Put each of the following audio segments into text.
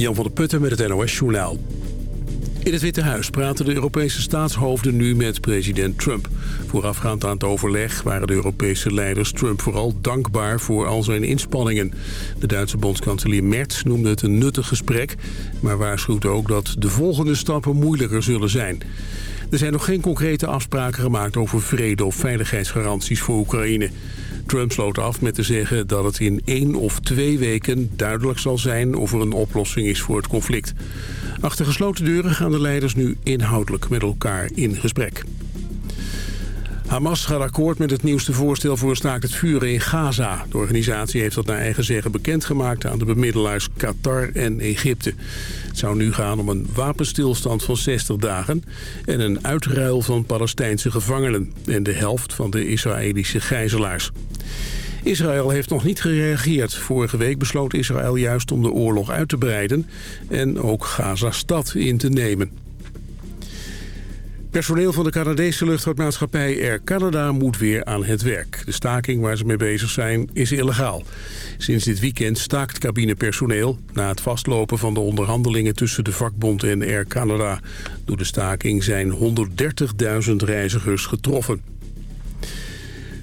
Jan van der Putten met het NOS Journaal. In het Witte Huis praten de Europese staatshoofden nu met president Trump. Voorafgaand aan het overleg waren de Europese leiders Trump vooral dankbaar voor al zijn inspanningen. De Duitse bondskanselier Merz noemde het een nuttig gesprek... maar waarschuwt ook dat de volgende stappen moeilijker zullen zijn. Er zijn nog geen concrete afspraken gemaakt over vrede of veiligheidsgaranties voor Oekraïne. Trump sloot af met te zeggen dat het in één of twee weken duidelijk zal zijn of er een oplossing is voor het conflict. Achter gesloten deuren gaan de leiders nu inhoudelijk met elkaar in gesprek. Hamas gaat akkoord met het nieuwste voorstel voor een staakt het vuren in Gaza. De organisatie heeft dat naar eigen zeggen bekendgemaakt aan de bemiddelaars Qatar en Egypte. Het zou nu gaan om een wapenstilstand van 60 dagen en een uitruil van Palestijnse gevangenen en de helft van de Israëlische gijzelaars. Israël heeft nog niet gereageerd. Vorige week besloot Israël juist om de oorlog uit te breiden en ook Gaza-stad in te nemen. Personeel van de Canadese luchtvaartmaatschappij Air Canada moet weer aan het werk. De staking waar ze mee bezig zijn is illegaal. Sinds dit weekend staakt cabinepersoneel... na het vastlopen van de onderhandelingen tussen de vakbond en Air Canada. Door de staking zijn 130.000 reizigers getroffen.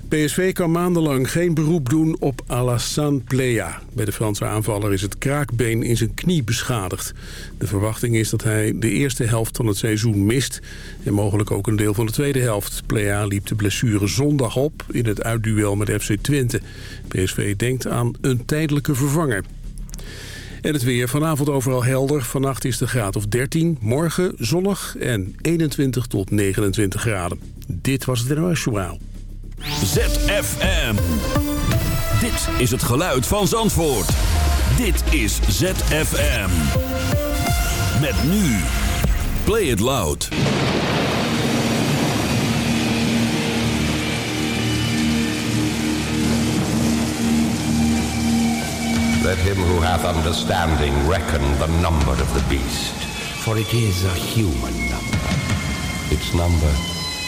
PSV kan maandenlang geen beroep doen op Alassane Plea. Bij de Franse aanvaller is het kraakbeen in zijn knie beschadigd. De verwachting is dat hij de eerste helft van het seizoen mist... en mogelijk ook een deel van de tweede helft. Plea liep de blessure zondag op in het uitduel met FC Twente. PSV denkt aan een tijdelijke vervanger. En het weer vanavond overal helder. Vannacht is de graad of 13. Morgen zonnig en 21 tot 29 graden. Dit was het NOS. ZFM. Dit is het geluid van Zandvoort. Dit is ZFM. Met nu. Play it loud. Let him who hath understanding reckon the number of the beast, for it is a human number. Its number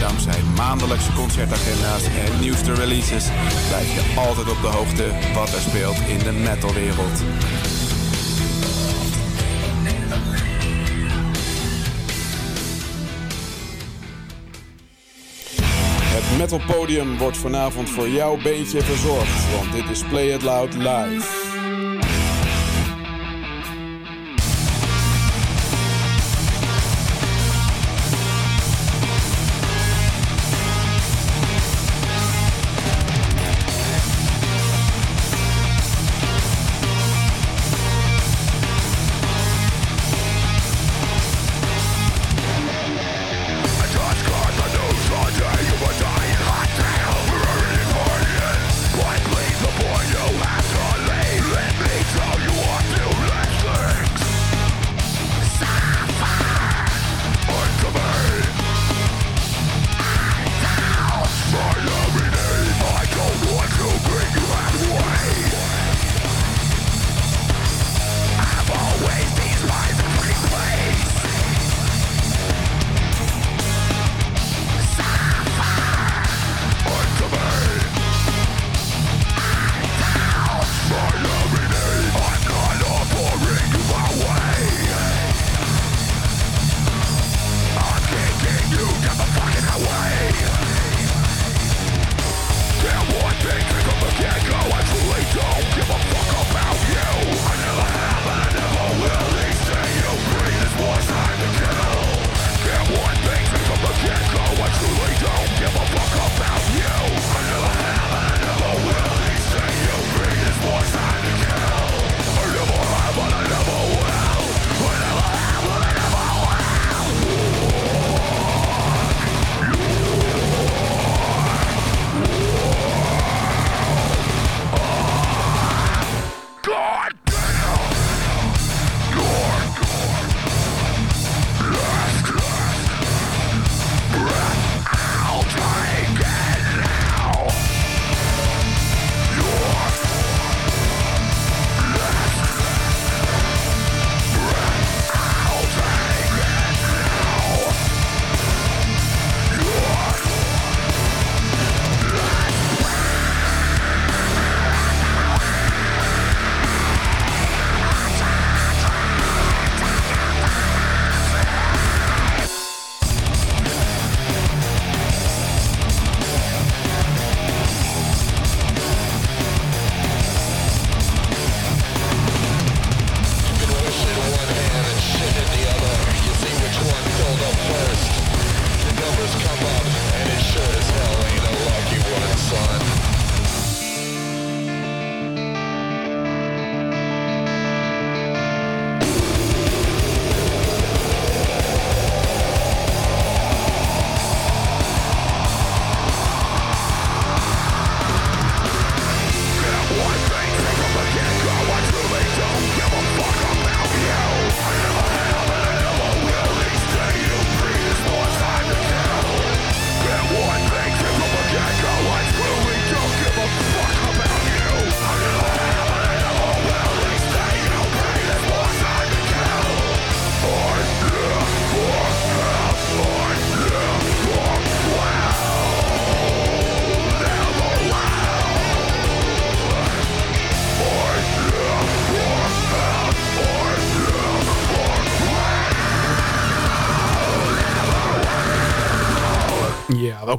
Dankzij maandelijkse concertagenda's en nieuwste releases blijf je altijd op de hoogte wat er speelt in de metalwereld. Het Metal Podium wordt vanavond voor jouw beentje verzorgd, want dit is Play It Loud Live.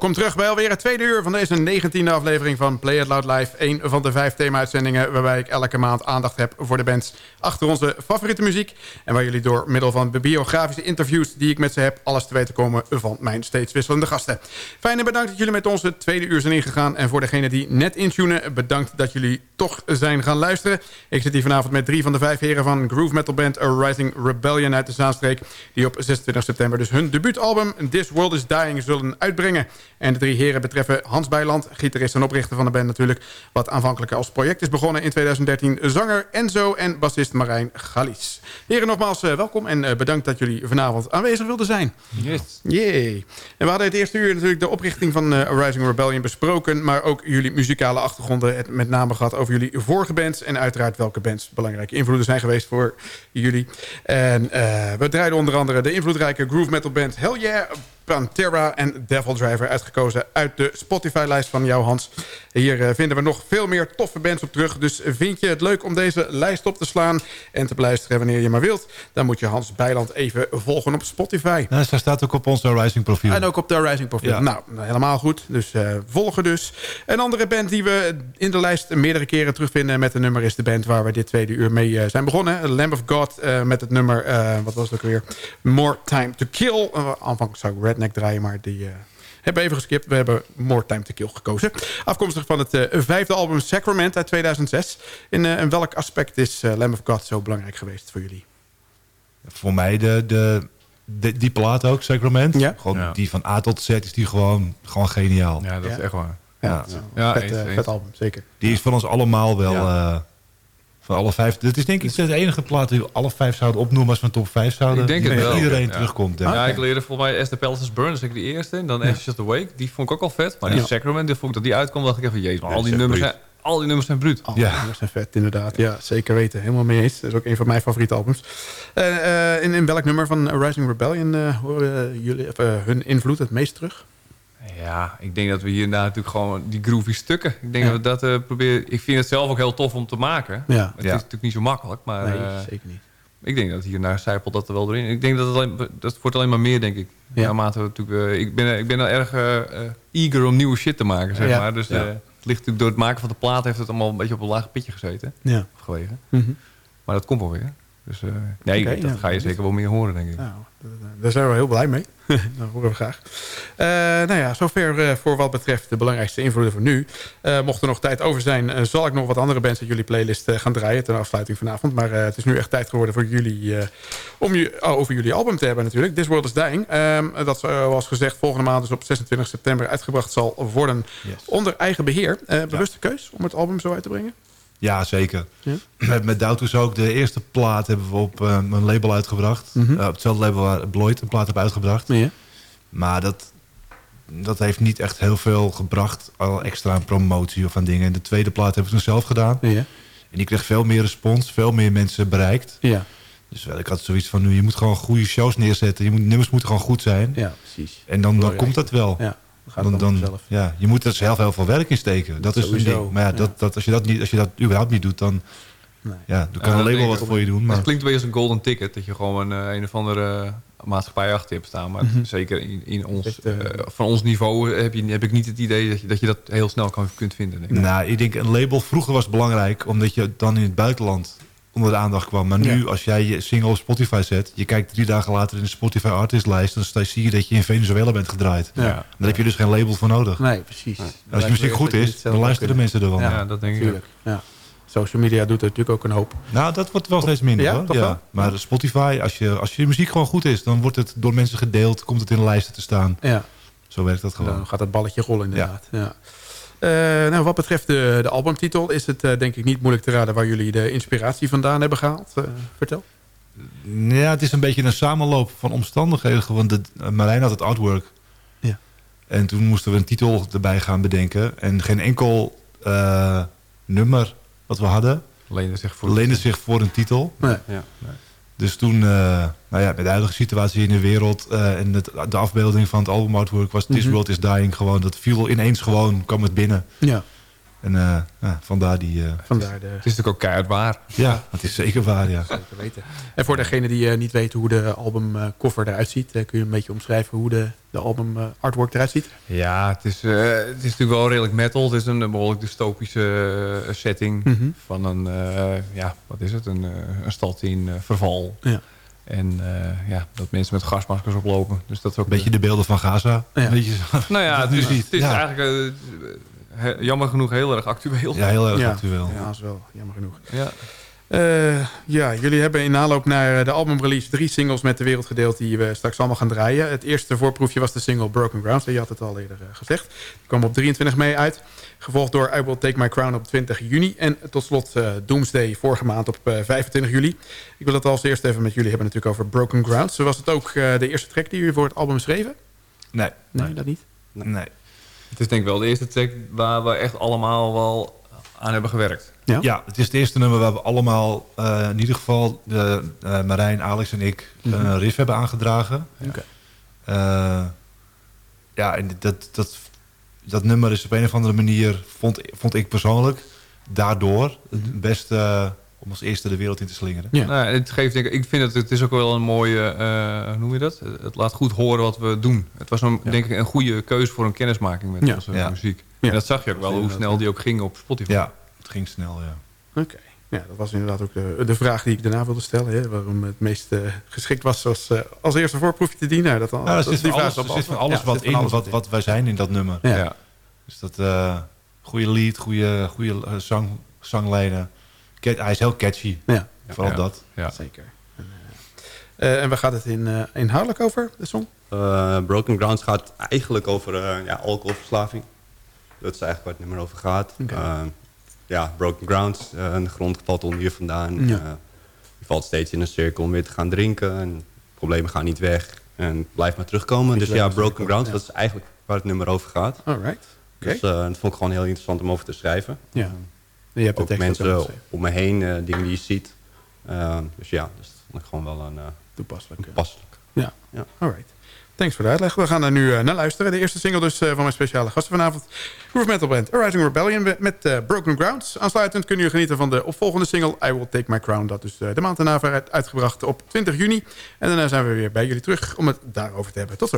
Welkom terug bij alweer het tweede uur van deze 19e aflevering van Play It Loud Live. Een van de vijf thema-uitzendingen waarbij ik elke maand aandacht heb voor de bands achter onze favoriete muziek. En waar jullie door middel van biografische interviews die ik met ze heb alles te weten komen van mijn steeds wisselende gasten. Fijn en bedankt dat jullie met onze tweede uur zijn ingegaan. En voor degenen die net intunen, bedankt dat jullie toch zijn gaan luisteren. Ik zit hier vanavond met drie van de vijf heren van groove metal band Rising Rebellion uit de Zaanstreek. Die op 26 september dus hun debuutalbum This World Is Dying zullen uitbrengen. En de drie heren betreffen Hans Bijland, gitarist en oprichter van de band natuurlijk... wat aanvankelijk als project is begonnen in 2013... zanger Enzo en bassist Marijn Galies. Heren, nogmaals uh, welkom en uh, bedankt dat jullie vanavond aanwezig wilden zijn. Yes. Yay. En we hadden het eerste uur natuurlijk de oprichting van uh, Rising Rebellion besproken... maar ook jullie muzikale achtergronden, het met name gehad over jullie vorige bands... en uiteraard welke bands belangrijke invloeden zijn geweest voor jullie. En we draaiden onder andere de invloedrijke groove metal band Hell Yeah... Pantera en Devil Driver uitgekozen uit de Spotify-lijst van jou, Hans. Hier uh, vinden we nog veel meer toffe bands op terug. Dus vind je het leuk om deze lijst op te slaan en te beluisteren wanneer je maar wilt... dan moet je Hans Bijland even volgen op Spotify. Nou, staat ook op onze Rising profiel. En ook op de Rising profiel. Ja. Nou, helemaal goed. Dus uh, volgen dus. Een andere band die we in de lijst meerdere keren terugvinden met een nummer... is de band waar we dit tweede uur mee uh, zijn begonnen. Lamb of God met het nummer, wat was het ook weer? More Time to Kill. aanvankelijk zou ik Redneck draaien, maar die hebben even geskipt. We hebben More Time to Kill gekozen. Afkomstig van het uh, vijfde album Sacrament uit 2006. In, uh, in welk aspect is uh, Lamb of God zo belangrijk geweest voor jullie? Voor mij de, de, de die plaat ook, Sacrament. Ja? Gewoon ja. Die van A tot Z is die gewoon, gewoon geniaal. Ja, dat is echt waar. Ja, ja, ja vet, eens, vet album, zeker. Die is van ons allemaal wel... Van alle vijf. Dit is denk ik de enige plaat die alle vijf zouden opnoemen als van top vijf zouden. Ik denk het wel. Iedereen ja. terugkomt. Ja, ja, ik leerde volgens mij Esther Pelters Burn, dat is de eerste. En dan Ashes of the Wake, die vond ik ook al vet. Maar die Sacrament, die vond ik dat die uitkwam, dacht ik even, jezus, al die nummers zijn... Al die nummers zijn bruut. Al die ja. nummers zijn vet, inderdaad. Ja, zeker weten. Helemaal mee eens. Dat is ook een van mijn favoriete albums. Uh, uh, in, in welk nummer van Rising Rebellion uh, horen jullie of, hun invloed het meest terug? Ja, ik denk dat we hier natuurlijk gewoon die groovy stukken. Ik denk ja. dat we dat uh, proberen. Ik vind het zelf ook heel tof om te maken. Ja. Het is natuurlijk niet zo makkelijk, maar. Nee, uh, zeker niet. Ik denk dat hier naar zijpelt dat er wel doorhien. Ik denk dat het alleen, dat wordt alleen maar meer, denk ik. Ja. Naarmate we natuurlijk. Uh, ik ben, ik ben er erg eager om nieuwe shit te maken, zeg maar. Dus het ligt natuurlijk door het maken van de plaat heeft het allemaal een beetje op een laag pitje gezeten. Ja. Of gelegen. Mm -hmm. Maar dat komt wel weer. Dus nee, okay, dat ga je zeker wel meer horen, denk ik. Nou, daar zijn we heel blij mee. dat horen we graag. Uh, nou ja, zover uh, voor wat betreft de belangrijkste invloeden voor nu. Mocht er nog tijd over zijn, zal ik nog wat andere bands uit jullie playlist gaan draaien... ten afsluiting vanavond. Maar het is nu echt tijd geworden voor jullie... om je, oh, over jullie album te hebben natuurlijk. This World is Dying. dat zoals gezegd volgende maand dus op 26 september uitgebracht zal worden... Yes. onder eigen beheer. bewuste ja. keus om het album zo uit te brengen? Ja, zeker. Ja? Met, met Doutus ook. De eerste plaat hebben we op um, een label uitgebracht. Mm -hmm. uh, op hetzelfde label waar Bloyd een plaat heeft uitgebracht. Ja. Maar dat, dat heeft niet echt heel veel gebracht. Al extra aan promotie of aan dingen. En de tweede plaat hebben we toen zelf gedaan. Ja. En die kreeg veel meer respons. Veel meer mensen bereikt. Ja. Dus wel, ik had zoiets van, nu, je moet gewoon goede shows neerzetten. Je moet, nummers moeten gewoon goed zijn. Ja, precies. En dan, dan komt dat wel. Ja. Dan, dan, ja, je moet er zelf heel veel werk in steken. Dat is een ding. Maar ja, dat, dat, als, je dat niet, als je dat überhaupt niet doet, dan, nee. ja, dan kan ja, een label wat voor je doen. Maar... Het klinkt wel als een golden ticket. Dat je gewoon een, een of andere maatschappij achter je hebt staan. Maar mm -hmm. zeker in, in ons, Echt, uh, van ons niveau heb, je, heb ik niet het idee dat je dat, je dat heel snel kan, kunt vinden. Denk ik. Nou, ik denk een label vroeger was belangrijk. Omdat je dan in het buitenland onder de aandacht kwam. Maar nu, ja. als jij je single op Spotify zet... je kijkt drie dagen later in de Spotify artistlijst... dan zie je dat je in Venezuela bent gedraaid. Ja. Dan heb je dus geen label voor nodig. Nee, precies. Ja. Als je muziek goed is, dan luisteren de mensen er wel ja, naar. dat denk Tuurlijk. ik ja. Social media doet er natuurlijk ook een hoop. Nou, dat wordt wel steeds minder. Ja, hoor. Toch ja. Wel? Maar Spotify, als je, als je muziek gewoon goed is... dan wordt het door mensen gedeeld, komt het in de lijsten te staan. Ja. Zo werkt dat gewoon. Dan gaat het balletje rollen inderdaad. Ja. Uh, nou, wat betreft de, de albumtitel is het uh, denk ik niet moeilijk te raden... waar jullie de inspiratie vandaan hebben gehaald. Uh, vertel. Ja, het is een beetje een samenloop van omstandigheden. Want de, Marijn had het artwork. Ja. En toen moesten we een titel erbij gaan bedenken. En geen enkel nummer wat we hadden... leende zich voor, leende zich voor een titel. Nee. Ja, nee. Dus toen, uh, nou ja, met de huidige situatie in de wereld... Uh, en het, de afbeelding van het albumartwork was... This mm -hmm. World is Dying gewoon. Dat viel ineens gewoon, kwam het binnen. Ja. En uh, vandaar die... Uh, vandaar de... Het is natuurlijk ook keihard waar. Ja, het is zeker waar, ja. Zeker weten. En voor degene die uh, niet weten hoe de albumcover eruit ziet... kun je een beetje omschrijven hoe de, de album artwork eruit ziet? Ja, het is, het is natuurlijk wel redelijk metal. Het is een behoorlijk dystopische setting mm -hmm. van een... ja, wat is het? Een, een stad in verval. Ja. En uh, ja, dat mensen met gasmaskers oplopen. Dus dat is ook een beetje de beelden van Gaza. Ja. Beetje zo, nou ja, het is, het is ja. eigenlijk uh, jammer genoeg heel erg actueel. Ja, heel erg ja. actueel. Ja, dat is wel jammer genoeg. Ja. Uh, ja, jullie hebben in aanloop naar de albumrelease drie singles met de wereld gedeeld die we straks allemaal gaan draaien. Het eerste voorproefje was de single Broken Ground. Je had het al eerder gezegd. Die kwam op 23 mei uit. Gevolgd door I Will Take My Crown op 20 juni. En tot slot uh, Doomsday vorige maand op uh, 25 juli. Ik wil het als eerst even met jullie hebben natuurlijk over Broken Ground. Zo was het ook uh, de eerste track die jullie voor het album schreven? Nee. Nee, nee. dat niet? Nee. Het is denk ik wel de eerste track waar we echt allemaal wel aan hebben gewerkt. Ja, ja het is het eerste nummer waar we allemaal, uh, in ieder geval de, uh, Marijn, Alex en ik, mm -hmm. een riff hebben aangedragen. Okay. Uh, ja, en dat, dat dat nummer is op een of andere manier, vond, vond ik persoonlijk, daardoor het beste om als eerste de wereld in te slingeren. Ja. Nou, het geeft, denk ik, ik vind dat het is ook wel een mooie, uh, hoe noem je dat? Het laat goed horen wat we doen. Het was een, ja. denk ik een goede keuze voor een kennismaking met ja. onze ja. muziek. En dat zag je ook wel, hoe snel die ook ging op Spotify. Ja, het ging snel, ja. Oké. Okay. Ja, dat was inderdaad ook de, de vraag die ik daarna wilde stellen. Hè, waarom het meest uh, geschikt was als, uh, als eerste voorproefje te dienen. Dat, dan, ja, zit van alles, zit van alles ja, wat in, alles wat, wat wij zijn in dat nummer. Ja. ja. Dus dat uh, goede lead, goede, goede zang, zanglijnen. Hij is heel catchy. Ja. Vooral dat. Ja. Zeker. En, uh, en waar gaat het in, uh, inhoudelijk over, de song? Broken Grounds gaat eigenlijk over ja, alcoholverslaving. Dat is eigenlijk waar het nummer over gaat. Okay. ja, Broken Grounds, de grond valt onder je vandaan. Ja. je valt steeds in een cirkel om weer te gaan drinken. En problemen gaan niet weg. En blijft maar terugkomen. Dus ja, Broken Grounds, ja. dat is eigenlijk waar het nummer over gaat. Alright. Okay. Dus uh, dat vond ik gewoon heel interessant om over te schrijven. Ja. Je hebt ook mensen om me heen, uh, dingen die je ziet. Uh, dus ja, dus dat vond ik gewoon wel een toepasselijk. toepasselijk. Ja, ja. alright. Thanks voor de uitleg. We gaan er nu naar luisteren. De eerste single dus van mijn speciale gasten vanavond. Groove Metal Band Arising Rebellion met Broken Grounds. Aansluitend kunnen jullie genieten van de opvolgende single I Will Take My Crown. Dat is de maand daarna uit, uitgebracht op 20 juni. En daarna zijn we weer bij jullie terug om het daarover te hebben. Tot zo.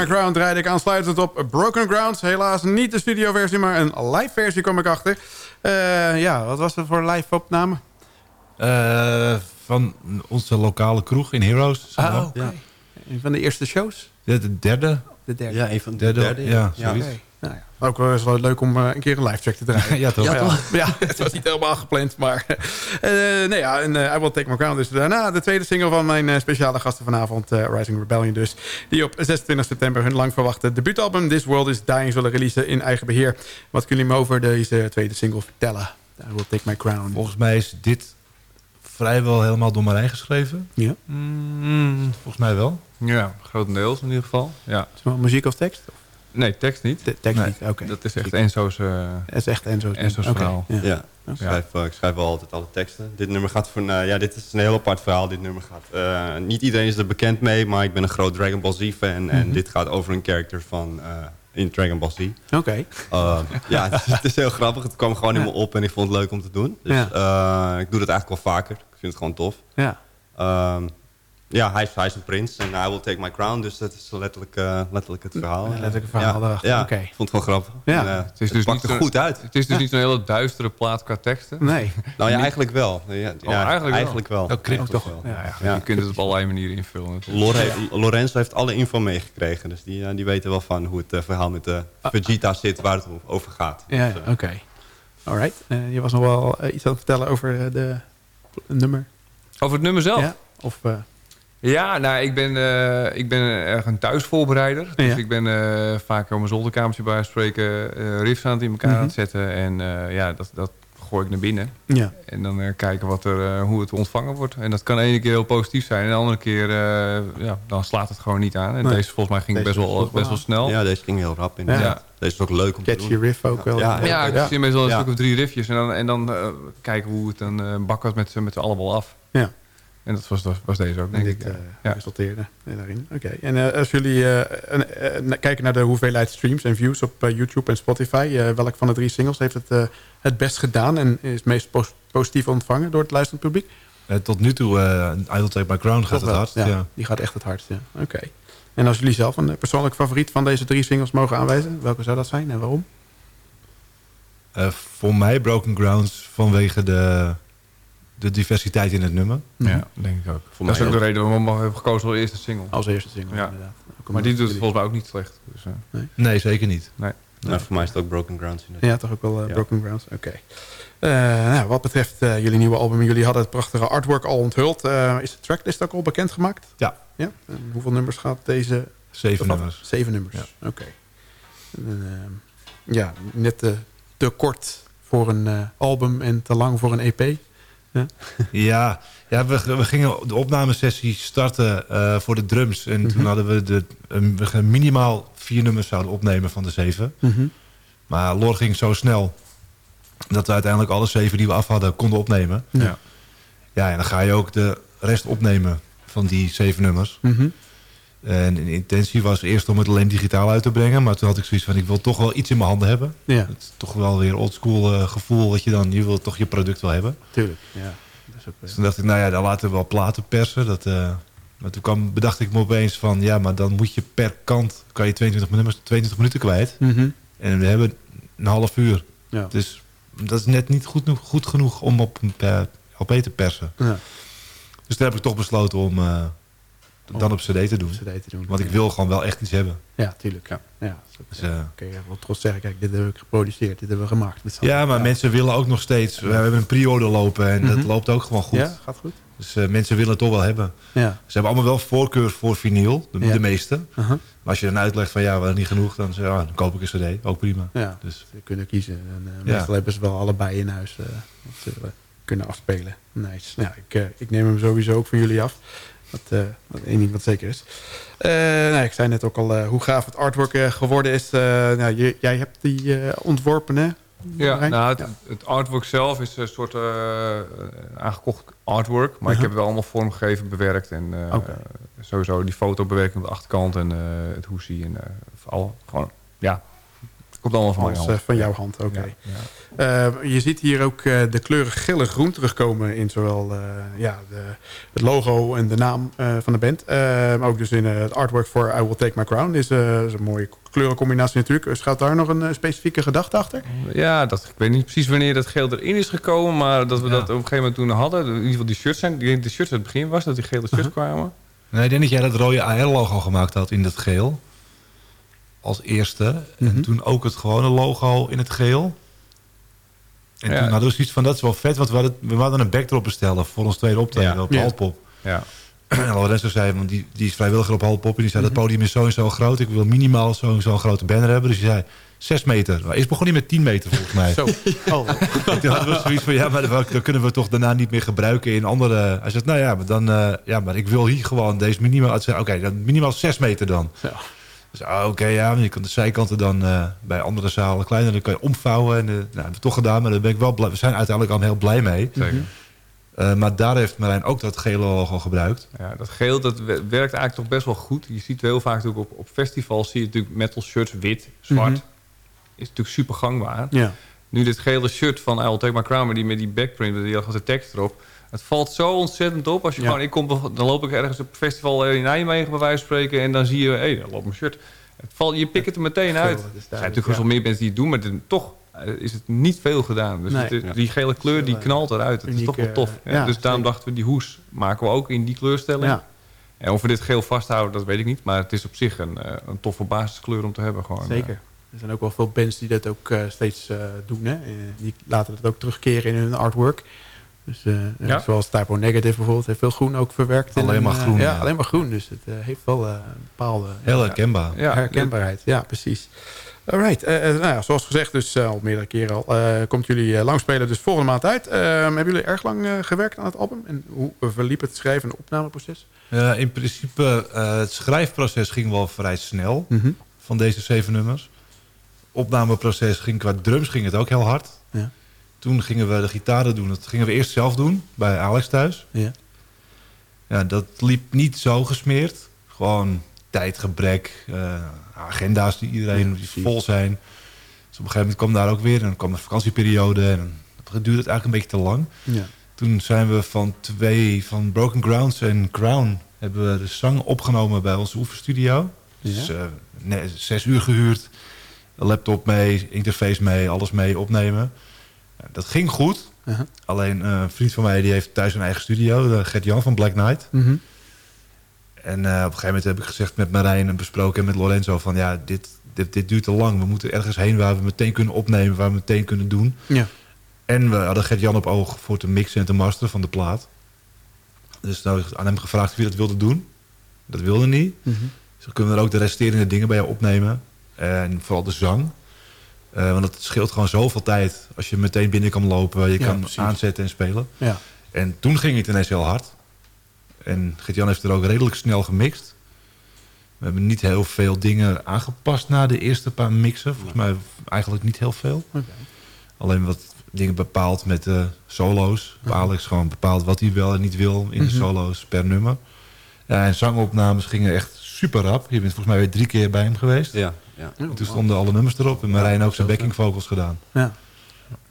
My Crown draaide ik aansluitend op Broken Grounds. Helaas niet de studioversie, maar een live versie kom ik achter. Uh, ja, wat was het voor live opname? Uh, van onze lokale kroeg in Heroes. Ah, okay. ja. Een van de eerste shows? De, de derde. De derde. Ja, een van de derde. derde ja, ja, ja nou ja, ook wel eens wel leuk om uh, een keer een live track te draaien. ja, toch? Ja, toch? ja, het was niet helemaal gepland, maar... uh, nee, ja, en uh, I Will Take My Crown. Dus daarna de tweede single van mijn speciale gasten vanavond, Rising Rebellion dus. Die op 26 september hun lang verwachte debuutalbum This World Is Dying zullen releasen in eigen beheer. Wat kunnen jullie me over deze tweede single vertellen? I Will Take My Crown. Volgens mij is dit vrijwel helemaal door Marijn geschreven. Ja. Mm, volgens mij wel. Ja, grotendeels in ieder geval. Ja. Is het muziek of tekst? Nee, tekst niet. De, tekst nee. niet, oké. Okay. Dat is echt Enzo's, uh, dat is echt Enzo's, Enzo's okay. verhaal. Ja, ja. Ik, schrijf, uh, ik schrijf wel altijd alle teksten. Dit nummer gaat voor... Uh, ja, dit is een heel apart verhaal. Dit nummer gaat... niet iedereen is er bekend mee, maar ik ben een groot Dragon Ball Z fan. Mm -hmm. En dit gaat over een character van... in Dragon Ball Z. Oké. Okay. ja, het, het, is heel grappig. Het kwam gewoon in me op en ik vond het leuk om te doen. Dus ja. ik doe het eigenlijk wel vaker. Ik vind het gewoon tof. Ja. Um, ja, hij is, hij is een prins en I will take my crown. Dus dat is letterlijk, uh, letterlijk het verhaal. Ja, letterlijk het verhaal ja, ja okay. ik vond het gewoon grappig. Ja. En, uh, het is dus het niet er goed uit. Het is dus niet zo'n hele duistere plaat qua teksten? Nee. Nou ja, eigenlijk wel. Ja, oh, eigenlijk, eigenlijk wel. wel. Dat toch wel. Ja, Je kunt het op allerlei manieren invullen. Lore, Lorenzo heeft alle info meegekregen. Dus die, uh, die weten wel van hoe het uh, verhaal met de Vegeta zit, waar het over gaat. Ja, dus, oké. Okay. Alright. je was nog wel iets aan het vertellen over de nummer? Over het nummer zelf? Ja? Of, uh... ja, nou, ik ben, uh, ik ben erg een thuisvoorbereider. Dus ja. ik ben uh, vaak op mijn zolderkamertje bij spreken riffs aan het in elkaar mm -hmm. aan het zetten. En ja, dat, dat gooi ik naar binnen. Ja. En dan uh, kijken wat er, uh, hoe het ontvangen wordt. En dat kan de ene keer heel positief zijn. En de andere keer uh, ja, dan slaat het gewoon niet aan. En Nee. deze volgens mij ging Deze best wel, best wel snel. Ja, deze ging heel rap inderdaad. Ja. Deze is ook leuk om te Catchy doen. riff ook wel. Ja, Ja, ik zie meestal een stuk of drie riffjes. En dan, en dan uh, kijken hoe het dan uh, bakken met, met z'n allen wel af. Ja. En dat was, was deze ook, En denk dit ik. eh, ja. resulteerde daarin. Oké. En eh, als jullie eh, kijken naar de hoeveelheid streams en views op YouTube en Spotify... eh, welk van de drie singles heeft het eh, het best gedaan... en is het meest pos- positief ontvangen door het luisterend publiek? Tot nu toe, eh I Will Take My Crown gaat het hardst. Ja, Ja. Die gaat echt het hardst, ja. Oké. En als jullie zelf een persoonlijk favoriet van deze drie singles mogen aanwijzen... welke zou dat zijn en waarom? Eh, voor mij Broken Grounds vanwege de, de diversiteit in het nummer. ja, denk ik ook. Voor dat is ook de reden waarom we hebben gekozen voor de eerste single. Als eerste single, Ja. inderdaad. Maar die doet het volgens mij ook niet slecht. Dus, eh, Nee, zeker niet. Nou, voor mij is het ook Broken Grounds. inderdaad. Ja, toch ook wel eh, Ja. Broken Grounds. Oké. Eh, nou, wat betreft eh, jullie nieuwe album, jullie hadden het prachtige artwork al onthuld. Eh, is de tracklist ook al bekendgemaakt? Ja. ja? En hoeveel nummers gaat deze? Zeven nummers. Zeven nummers. Oké. En, eh, ja, net te, te kort voor een eh, album en te lang voor een EP. Ja, ja we, we gingen de opnamesessie starten eh, voor de drums. En toen Mhm. hadden we, de, we minimaal vier nummers zouden opnemen van de zeven. Maar Lor ging zo snel dat we uiteindelijk alle zeven die we af hadden konden opnemen. Ja. Ja, en dan ga je ook de rest opnemen van die zeven nummers. Mhm. En de intentie was eerst om het alleen digitaal uit te brengen. Maar toen had ik zoiets van, ik wil toch wel iets in mijn handen hebben. Ja, Het is toch wel weer oldschool eh, gevoel dat je dan, je wil toch je product wel hebben. tuurlijk. Ja. Dat is ook, eh, Dus toen dacht ik, nou ja, dan laten we wel platen persen. Dat, eh, maar toen kwam, bedacht ik me opeens van, ja, maar dan moet je per kant, kan je 22 minuten, 22 minuten kwijt. mhm. En we hebben een half uur. ja. Dus dat is net niet goed, genoeg- goed genoeg om op LP te persen. ja. Dus toen heb ik toch besloten om dan op cd te doen. CD te doen. Want ik Ja. wil gewoon wel echt iets hebben. Ja, tuurlijk. Ja. Ja. Ja, Dus, ja. kun je wel trots zeggen, kijk, dit heb ik geproduceerd, dit hebben we gemaakt. Dit ja, maar mensen willen ook nog steeds... We hebben een pre-order lopen en dat Mhm. loopt ook gewoon goed. Ja, gaat goed. Dus eh, mensen willen het toch wel hebben. Ja. Ze hebben allemaal wel voorkeur voor vinyl, de, Ja. de meeste. Uh-huh. Maar als je dan uitlegt van ja, we hebben niet genoeg, dan, je, ah, dan koop ik een cd. Ook prima. Ja, Dus ze kunnen kiezen. En, eh, Ja. Meestal hebben ze wel allebei in huis eh, wat ze kunnen afspelen. Nice. Nou, ik, ik neem hem sowieso ook van jullie af. Dat, eh, dat één ding wat zeker is. Eh, nou, ik zei net ook al eh, hoe gaaf het artwork eh, geworden is. Eh, nou, je- jij hebt die eh, ontworpen, hè? Ja, nou, het, artwork zelf is een soort eh, aangekocht artwork. Maar ik Uh-huh. heb het wel allemaal vormgegeven, bewerkt. En eh, sowieso die fotobewerking op de achterkant en eh, het hoesie. En eh, al, gewoon, ja, komt allemaal van mijn Alles, van jouw hand, oké. Ja, ja. Eh, je ziet hier ook eh, de kleuren geel en groen terugkomen in zowel eh, ja, de, het logo en de naam eh, van de band. Maar ook dus in het artwork voor I Will Take My Crown. Is, is een mooie kleurencombinatie natuurlijk. Schuilt daar nog een specifieke gedachte achter? Ja, dat, ik weet niet precies wanneer dat geel erin is gekomen. Maar dat we Ja. dat op een gegeven moment toen hadden. In ieder geval die shirts zijn. Ik denk dat de shirts het begin was. Dat die gele shirts Uh-huh. kwamen. Nee, ik denk dat jij dat rode AR-logo gemaakt had in dat geel. Als eerste. Mhm. En toen ook het gewone logo in het geel. En Ja. toen hadden we zoiets van, dat is wel vet. Want we hadden, we hadden een backdrop bestellen voor ons tweede optreden Ja. op Ja. Halpop. Ja. En Lorenzo zei, want die, die is vrijwilliger op Halpop. En die zei, Mhm. dat podium is zo en zo groot. Ik wil minimaal zo'n zo grote banner hebben. Dus hij zei, 6 meter. Maar eerst begon hij met 10 meter volgens mij. Zo. Oh, En Toen hadden we zoiets van, ja, maar dat dat kunnen we toch daarna niet meer gebruiken in andere... Hij zegt, nou ja, maar dan, eh, ja, maar ik wil hier gewoon deze minimaal... Oké, dan minimaal 6 meter dan. Ja. Dus, ah, oké, ja, maar je kan de zijkanten dan eh, bij andere zalen kleiner, dan kan je omvouwen. En, eh, nou, hebben we toch gedaan, maar daar ben ik wel blij. We zijn uiteindelijk al heel blij mee. Zeker. Eh, maar daar heeft Marijn ook dat gele logo gebruikt. Ja, dat geel dat we- werkt eigenlijk toch best wel goed. Je ziet heel vaak natuurlijk op, op festivals zie je natuurlijk metal shirts wit, zwart. Mhm. Is natuurlijk super gangbaar. ja. Nu dit gele shirt van I'll Take My Crown, maar die met die backprint, die had de tekst erop. Het valt zo ontzettend op. Als je Ja. gewoon, ik kom, dan loop ik ergens op een festival in Nijmegen bij wijze van spreken. En dan zie je, hé, hey, daar loopt mijn shirt. Het valt, je pikt het er meteen uit. dat Er zijn natuurlijk wel ja. meer mensen die het doen, maar toch eh, is het niet veel gedaan. Dus Nee. het die gele kleur die eh, knalt eruit. Het is toch wel tof. eh, Ja, dus daarom dachten we, die hoes maken we ook in die kleurstelling. En of we dit geel vasthouden, dat weet ik niet. Maar het is op zich een, eh, een toffe basiskleur om te hebben. Gewoon, Zeker. Er zijn ook wel veel bands die dat ook eh, steeds eh, doen. Hè? Eh, die laten dat ook terugkeren in hun artwork. Dus, ja? Zoals Typo Negative bijvoorbeeld heeft veel groen ook verwerkt. Alleen maar groen. ja, alleen maar groen. Dus het heeft wel een bepaalde... Heel herkenbaar. Ja, herkenbaarheid. Ja, precies. Alright, uh, nou ja, zoals gezegd, dus al meerdere keren al, komt jullie langspelen dus volgende maand uit. Ehm, hebben jullie erg lang gewerkt aan het album? En hoe verliep het schrijven- en opnameproces? in principe, het schrijfproces ging wel vrij snel mhm. van deze zeven nummers. Opnameproces ging qua drums ging het ook heel hard. Ja. Toen gingen we de gitaren doen. Dat gingen we eerst zelf doen, bij Alex thuis. Ja. Ja, dat liep niet zo gesmeerd. Gewoon tijdgebrek, agenda's die iedereen vol zijn. Dus op een gegeven moment kwam daar ook weer. En dan kwam de vakantieperiode. En dat duurde het eigenlijk een beetje te lang. Ja. Toen zijn we van twee, van Broken Grounds en Crown... hebben we de zang opgenomen bij onze oefenstudio. Dus uh, zes uur gehuurd. laptop mee, interface mee, alles mee opnemen. Dat ging goed. Uh-huh. Alleen uh, een vriend van mij die heeft thuis een eigen studio. Gert-Jan van Black Knight. Uh en uh, op een gegeven moment heb ik gezegd met Marijn en besproken en met Lorenzo van ja, dit, dit, dit duurt te lang. We moeten ergens heen waar we meteen kunnen opnemen, waar we meteen kunnen doen. Ja. En we hadden Gert-Jan op oog voor te mixen en te masteren van de plaat. Dus nou aan hem gevraagd wie dat wilde doen. Dat wilde niet. Mm -hmm. Dus kunnen we er ook de resterende dingen bij opnemen. En vooral de zang. Uh, want het scheelt gewoon zoveel tijd. Als je meteen binnen kan lopen, je kan aanzetten en spelen. Ja. En toen ging het ineens heel hard. En Gert-Jan heeft er ook redelijk snel gemixt. We hebben niet heel veel dingen aangepast na de eerste paar mixen. Volgens mij eigenlijk niet heel veel. Alleen wat dingen bepaald met de solo's. Alex gewoon bepaald wat hij wel en niet wil in de mhm. solo's per nummer. Ja, en zangopnames gingen echt super rap. Je bent volgens mij weer drie keer bij hem geweest. Ja. ja. En toen stonden alle nummers erop. En Marijn ook zijn backing vocals gedaan. Ja.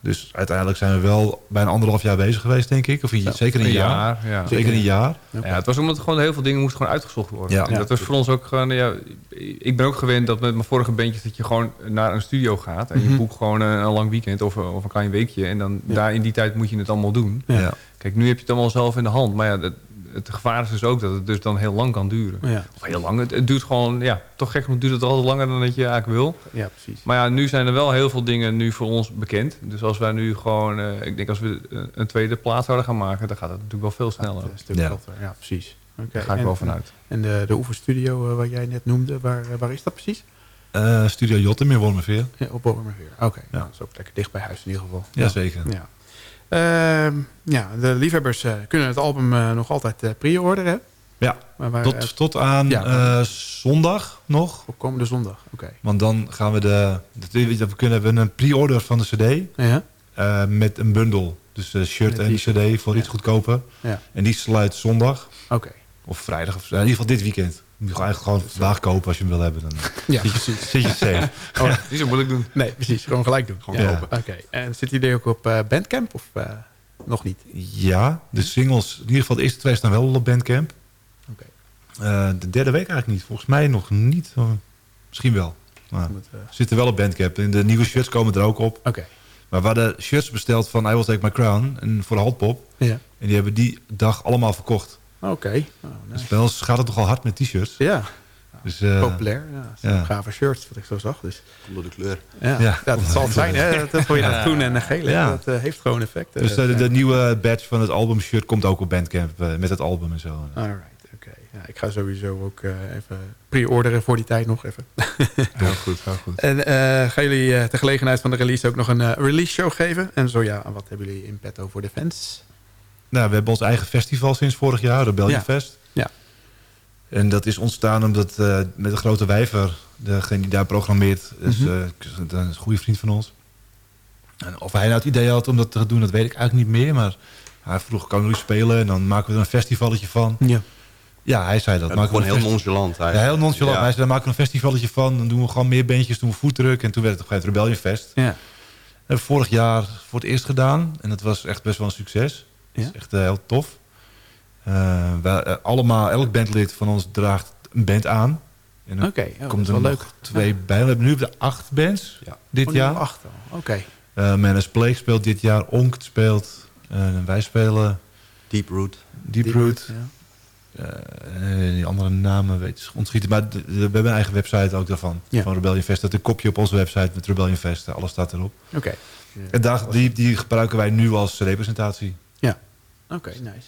Dus uiteindelijk zijn we wel bijna anderhalf jaar bezig geweest, denk ik. Of zeker een, jaar. ja. Zeker een jaar. Ja, het was omdat er gewoon heel veel dingen moesten gewoon uitgezocht worden. Ja. En dat was voor ons ook gewoon... Ja, ik ben ook gewend dat met mijn vorige bandjes... dat je gewoon naar een studio gaat... en je mhm. boekt gewoon een, een, lang weekend of, of een klein weekje... en dan daar in die tijd moet je het allemaal doen. Kijk, nu heb je het allemaal zelf in de hand. Maar ja, dat, het gevaar is dus ook dat het dus dan heel lang kan duren. Ja. Of heel lang. Het, duurt gewoon, ja, toch gek genoeg duurt het altijd langer dan dat je eigenlijk wil. Ja, precies. Maar ja, nu zijn er wel heel veel dingen nu voor ons bekend. Dus als wij nu gewoon, uh, ik denk als we een tweede plaats zouden gaan maken, dan gaat het natuurlijk wel veel sneller. een stuk ja. ja, precies. Okay. Daar ga ik wel vanuit. En de, de oefenstudio uh, wat jij net noemde, waar, uh, waar is dat precies? studio Jotten in Wormerveer. Ja, op Wormerveer. Oké, ja. Nou, dat is ook lekker dicht bij huis in ieder geval. Jazeker. Ja. Ehm, ja, de liefhebbers uh, kunnen het album uh, nog altijd uh, pre-orderen. Ja, waar, tot, tot aan ja, zondag nog. Op komende zondag, oké. Want dan gaan we de... de we kunnen een pre-order van de cd ja. met een bundel. Dus de shirt en de cd voor iets goedkoper. Ja. En die sluit zondag. Oké. Of vrijdag, of in ieder geval dit weekend. Je moet eigenlijk gewoon vandaag kopen als je hem wil hebben. Dan ja, precies. Zit je safe. Oh, niet zo moeilijk doen. Nee, precies. Gewoon gelijk doen. Gewoon ja. kopen. Oké. En zit die ook op uh, Bandcamp of uh, nog niet? Ja, de singles, in ieder geval de eerste twee staan wel op Bandcamp. Oké. Uh, de derde week eigenlijk niet. Volgens mij nog niet. misschien wel. Maar zitten wel op Bandcamp. En de nieuwe shirts komen er ook op. Oké. Maar we hadden shirts besteld van I Will Take My Crown en voor de Haltpop. Ja. En die hebben die dag allemaal verkocht. Oké. Okay. Oh, Dus bij ons gaat het toch al hard met t-shirts. Ja. Dus, uh, Populair, ja. ja. Gave shirts, wat ik zo zag. Dus. Onder de kleur. Ja, ja. dat zal het zijn. Hè? Dat gooi je naar groen en gele. Ja. Dat uh, heeft gewoon effect. Dus de, de, nieuwe badge van het album shirt komt ook op Bandcamp uh, met het album en zo. Alright, oké. Ja, ik ga sowieso ook even pre-orderen voor die tijd nog even. heel goed, heel goed. En gaan jullie ter gelegenheid van de release ook nog een release show geven? En zo ja, wat hebben jullie in petto voor de fans? Nou, we hebben ons eigen festival sinds vorig jaar, Rebellion ja. Fest. Ja. En dat is ontstaan omdat uh, met een grote wijver, degene die daar programmeert, is, mm -hmm. uh, een goede vriend van ons. En of hij nou het idee had om dat te doen, dat weet ik eigenlijk niet meer. Maar hij vroeg, kan nu spelen? En dan maken we er een festivalletje van. Ja. Ja, hij zei dat. Ja, gewoon heel nonchalant. Ja, heel nonchalant. Ja. Hij zei, dan maken we een festivalletje van. Dan doen we gewoon meer bandjes, doen we voetdruk. En toen werd het het Rebellion Fest. Ja. Dat hebben we vorig jaar voor het eerst gedaan. En dat was echt best wel een succes. Is echt uh, heel tof. Uh, wij, allemaal, elk bandlid van ons draagt een band aan. Oké, okay, oh, komt er nog leuk. twee bij. We hebben nu de acht bands ja. dit oh, jaar. acht Oké. Okay. Uh, Plague speelt dit jaar. Onkt speelt. en wij spelen... Deep Root. Deep, Deep Root. ja. Uh, die andere namen weet ontschieten. Maar we hebben een eigen website ook daarvan. Van Rebellion Fest. Dat een kopje op onze website met Rebellion Fest. Alles staat erop. Oké. Okay. En daar, die, die gebruiken wij nu als representatie. Ja. Oké, nice.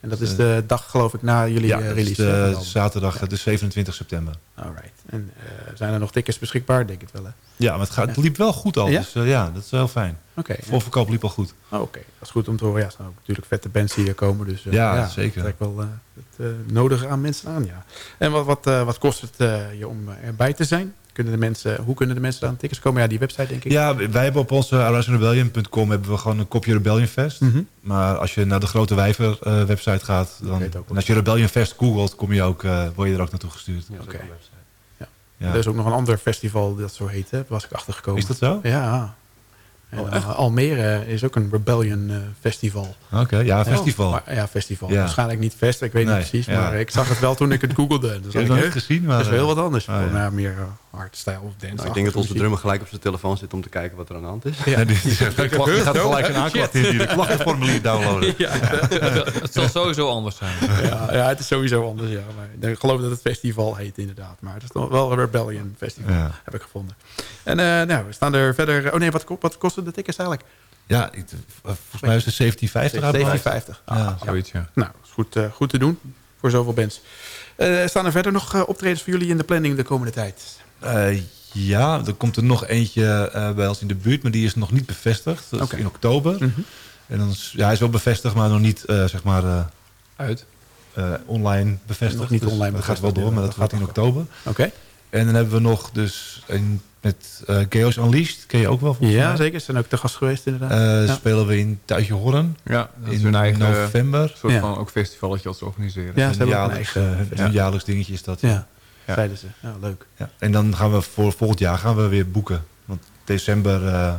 En dat is de dag, geloof ik, na jullie ja, uh, dat release? hè? zaterdag, de 27 september. Alright. En uh, zijn er nog tickets beschikbaar? Denk het wel, hè? Ja, maar het, gaat, het liep wel goed al. Ja? Dus uh, ja, dat is heel fijn. Oké. Voorverkoop liep al goed. Oh, Oké, dat is goed om te horen. Ja, er zijn ook natuurlijk vette bands die hier komen. Dus uh, ja, ja, zeker. trek wel het nodige aan mensen aan, ja. En wat, wat, wat kost het je om erbij te zijn? Kunnen de mensen, hoe kunnen de mensen aan tickets komen? Ja, die website denk ik. Ja, wij hebben op onze ArisingRebellion.com hebben we gewoon een kopje Rebellion Fest. Mm -hmm. Maar als je naar de Grote Wijver uh, website gaat, dan, en als je Rebellion Fest googelt, kom je ook, uh, word je er ook naartoe gestuurd. Ja, Oké. Okay. Ja. ja. Er is ook nog een ander festival dat zo heet, hè? was ik achtergekomen. Is dat zo? Ja. En, uh, Almere is ook een Rebellion uh, festival. Oké, okay, ja, festival. Oh, maar, ja, festival. Ja. Waarschijnlijk niet fest, ik weet nee, niet precies. Ja. Maar ik zag het wel toen ik het googelde. Dus ik heb het niet gezien, maar... Dat is heel wat anders. Oh, ja. meer hardstyle of dance. Nou, ik denk dat onze drummer gelijk op zijn telefoon zit om te kijken wat er aan de hand is. Ja, ja die, die, zegt, die, die gaat gelijk een aanklacht in die klachtformulier downloaden. Ja, het zal sowieso anders zijn. Ja, ja, het is sowieso anders, ja. Maar ik geloof dat het festival heet inderdaad. Maar het is toch wel een Rebellion Festival, ja. heb ik gevonden. En uh, nou, we staan er verder... Oh nee, wat, wat kosten de tickets eigenlijk? Ja, ik, volgens mij is het 1750. 1750. Ah, ja, zoiets, ja. Nou, is goed, uh, goed te doen voor zoveel bands. Uh, staan er verder nog optredens voor jullie in de planning de komende tijd? Ja, er komt er nog eentje bij ons in de buurt, maar die is nog niet bevestigd. Dat okay. is in oktober. Mm -hmm. En dan is, ja, hij is wel bevestigd, maar nog niet, zeg maar... Uit? online bevestigd. Nog niet dus online Dat gaat wel door, maar dat, dat wordt in oktober. Oké. Okay. En dan hebben we nog dus een met uh, Chaos Unleashed. Ken je ook wel Ja, mij? zeker. Ze zijn ook te gast geweest inderdaad. Uh, ja. Spelen we in Tuitje Horren. Ja, dat in is hun eigen november. soort ja. van ook festivalletje wat ze organiseren. Ja, ze een hebben jaarlijks, een eigen uh, een jaarlijks dingetje is dat. Ja, ja. zeiden ze. Ja, leuk. Ja. En dan gaan we voor volgend jaar gaan we weer boeken. Want december uh,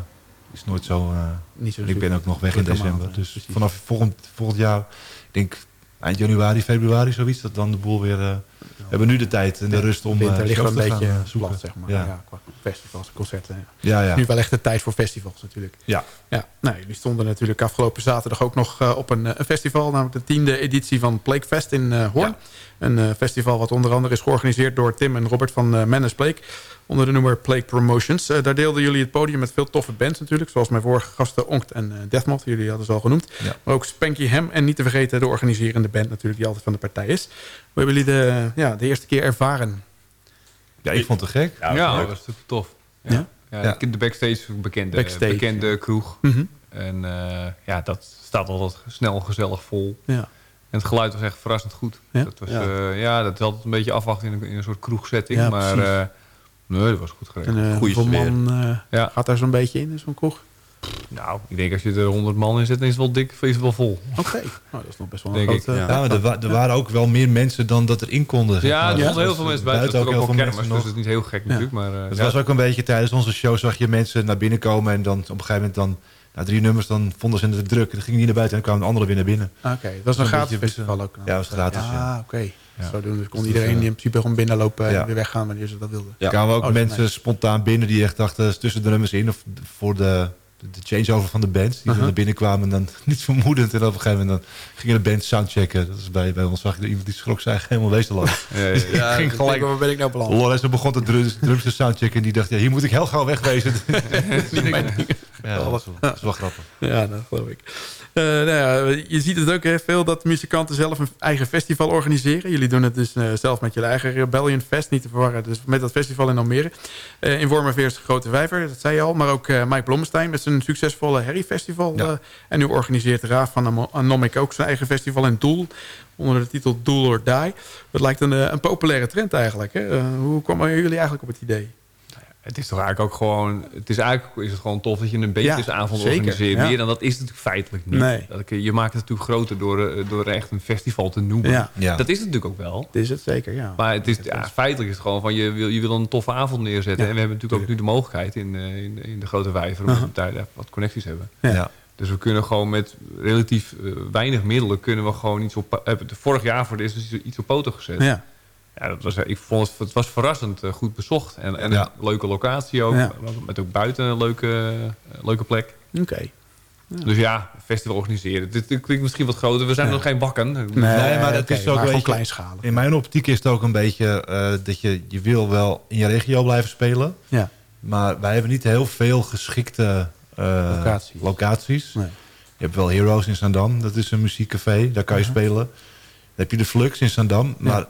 is nooit zo... Niet zo ik ben ook nog weg in december. Maand, dus precies. vanaf volgend, volgend jaar, ik denk eind januari, februari zoiets, dat dan de boel weer... We hebben nu de tijd en de rust om Winter uh, ligt een beetje gaan, zoeken. plat, zeg maar. Ja. Ja. qua festivals, concerten. Ja, ja. Nu wel echt de tijd voor festivals natuurlijk. Ja. ja. Nou, jullie stonden natuurlijk afgelopen zaterdag ook nog uh, op een, een, festival. Namelijk de tiende editie van Plague Fest in Hoorn. Een festival wat onder andere is georganiseerd door Tim en Robert van uh, Plague. Onder de noemer Plague Promotions. Uh, daar deelden jullie het podium met veel toffe bands natuurlijk. Zoals mijn vorige gasten Onkt en uh, Deathmoth. Jullie hadden ze al genoemd. Ja. Maar ook Spanky Ham. En niet te vergeten de organiserende band natuurlijk. Die altijd van de partij is. Hoe hebben jullie de, ja, de eerste keer ervaren? Ja, ik vond het gek. Ja, ja dat was super tof. Ja? Ja? De backstage een bekende, backstage, bekende ja. kroeg. Mm -hmm. En uh, ja, dat staat altijd snel gezellig vol. Ja. En het geluid was echt verrassend goed. Ja, dat, was, ja. Uh, ja, dat is altijd een beetje afwachten in een, in een soort kroegsetting. Ja, maar uh, nee, dat was goed geregeld. En, Goeie hoeveel man ja. gaat daar zo'n beetje in, in zo'n kroeg? Nou, ik denk als je er 100 man in zet, dan is het wel dik, is het wel vol. Oké, okay. nou, dat is nog best wel denk een grote... Ja, maar er, wa er, waren ook wel meer mensen dan dat erin konden. Zeg ja, er ja, stonden heel veel mensen buiten. Het was ook wel kermis, dus het is niet heel gek natuurlijk. Maar, uh, het was ook een beetje tijdens onze show zag je mensen naar binnen komen... en dan op een gegeven moment dan... Na drie nummers, dan vonden ze het druk. Dan gingen die naar buiten en dan kwamen de anderen weer naar binnen. Oké, okay. dat was een, een gratis festival ook? Ja, dat was gratis, ja. ja. Ah, oké. Okay. Ja. Zo doen, dus kon iedereen in principe gewoon binnenlopen en weer weggaan wanneer ze dat wilden. Ja. Er kwamen ook oh, mensen spontaan binnen die echt dachten... tussen de nummers in of voor de, de changeover van de band. Die uh -huh. naar binnen kwamen en dan niet vermoedend. En op een gegeven moment dan gingen de band soundchecken. Dat is bij, bij ons zag je iemand die schrok zich helemaal wezenloos. ja, ja, ja, ging gelijk. Waar ben ik nou beland? Lorenzo begon de drums, drums te soundchecken en die dacht... Ja, hier moet ik heel gauw wegwezen. ja, dat was, dat is wel grappig. Ja, dat geloof ik. Uh, nou ja, je ziet het ook hè, veel dat muzikanten zelf een eigen festival organiseren. Jullie doen het dus uh, zelf met jullie eigen Rebellion Fest, niet te verwarren. Dus met dat festival in Almere. Uh, in Wormerveer is de Grote Vijver, dat zei je al. Maar ook Mike Blommestein met zijn succesvolle Harry Festival. Ja. en nu organiseert Raaf van Anomic ook zijn eigen festival in Doel. Onder de titel Doel or Die. Dat lijkt een, een populaire trend eigenlijk. Hè? hoe kwamen jullie eigenlijk op het idee? Het is toch eigenlijk ook gewoon... Het is eigenlijk is het gewoon tof dat je een beetjesavond ja, organiseert. Ja. Meer dan dat is het natuurlijk feitelijk niet. Nee. Dat, je maakt het natuurlijk groter door, door echt een festival te noemen. Ja. Ja. Dat is het natuurlijk ook wel. Dat is het zeker, ja. Maar het is, ja, feitelijk is het gewoon van je wil, je wil een toffe avond neerzetten. En we hebben natuurlijk ook nu de mogelijkheid in, in, in de grote vijver... om uh -huh. daar wat connecties hebben. Ja. Dus we kunnen gewoon met relatief weinig middelen... kunnen we gewoon iets op... Hebben vorig jaar voor het eerst iets op poten gezet. Ja. Ja, dat was, ik vond het, het was verrassend uh, goed bezocht. En, en ja. een leuke locatie ook. Ja. Met ook buiten een leuke, uh, leuke plek. Oké. Okay. Ja. Dus ja, festival organiseren. Dit, klinkt misschien wat groter. We zijn ja. nog geen bakken. Nee, nee maar het okay, is ook maar beetje, kleinschalig. In mijn optiek is het ook een beetje uh, dat je, je wil wel in je regio blijven spelen. Ja. Maar wij hebben niet heel veel geschikte uh, locaties. locaties. Nee. Je hebt wel Heroes in Zandam, dat is een muziekcafé, daar kan je spelen. Dan heb je de Flux in Zandam, maar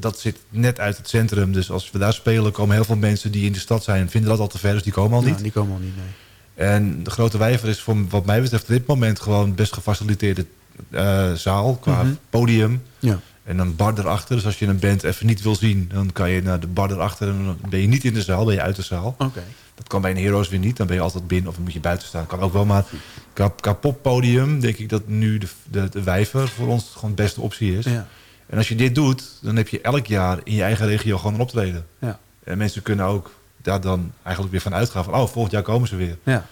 dat zit net uit het centrum. Dus als we daar spelen, komen heel veel mensen die in de stad zijn... vinden dat al te ver, dus die komen al niet. Ja, die komen al niet, nee. En de Grote Wijver is voor wat mij betreft op dit moment gewoon best gefaciliteerde uh, zaal qua Mhm. podium. Ja. En een bar erachter. Dus als je een band even niet wil zien, dan kan je naar de bar erachter. En dan ben je niet in de zaal, ben je uit de zaal. Oké. Dat kan bij een Heroes weer niet. Dan ben je altijd binnen of dan moet je buiten staan. Kan ook wel, maar qua, qua poppodium denk ik dat nu de, de, de Wijver voor ons gewoon de beste optie is. Ja. En als je dit doet, dan heb je elk jaar in je eigen regio gewoon een optreden. Ja. En mensen kunnen ook daar dan eigenlijk weer van uitgaan van... oh, volgend jaar komen ze weer. Ja.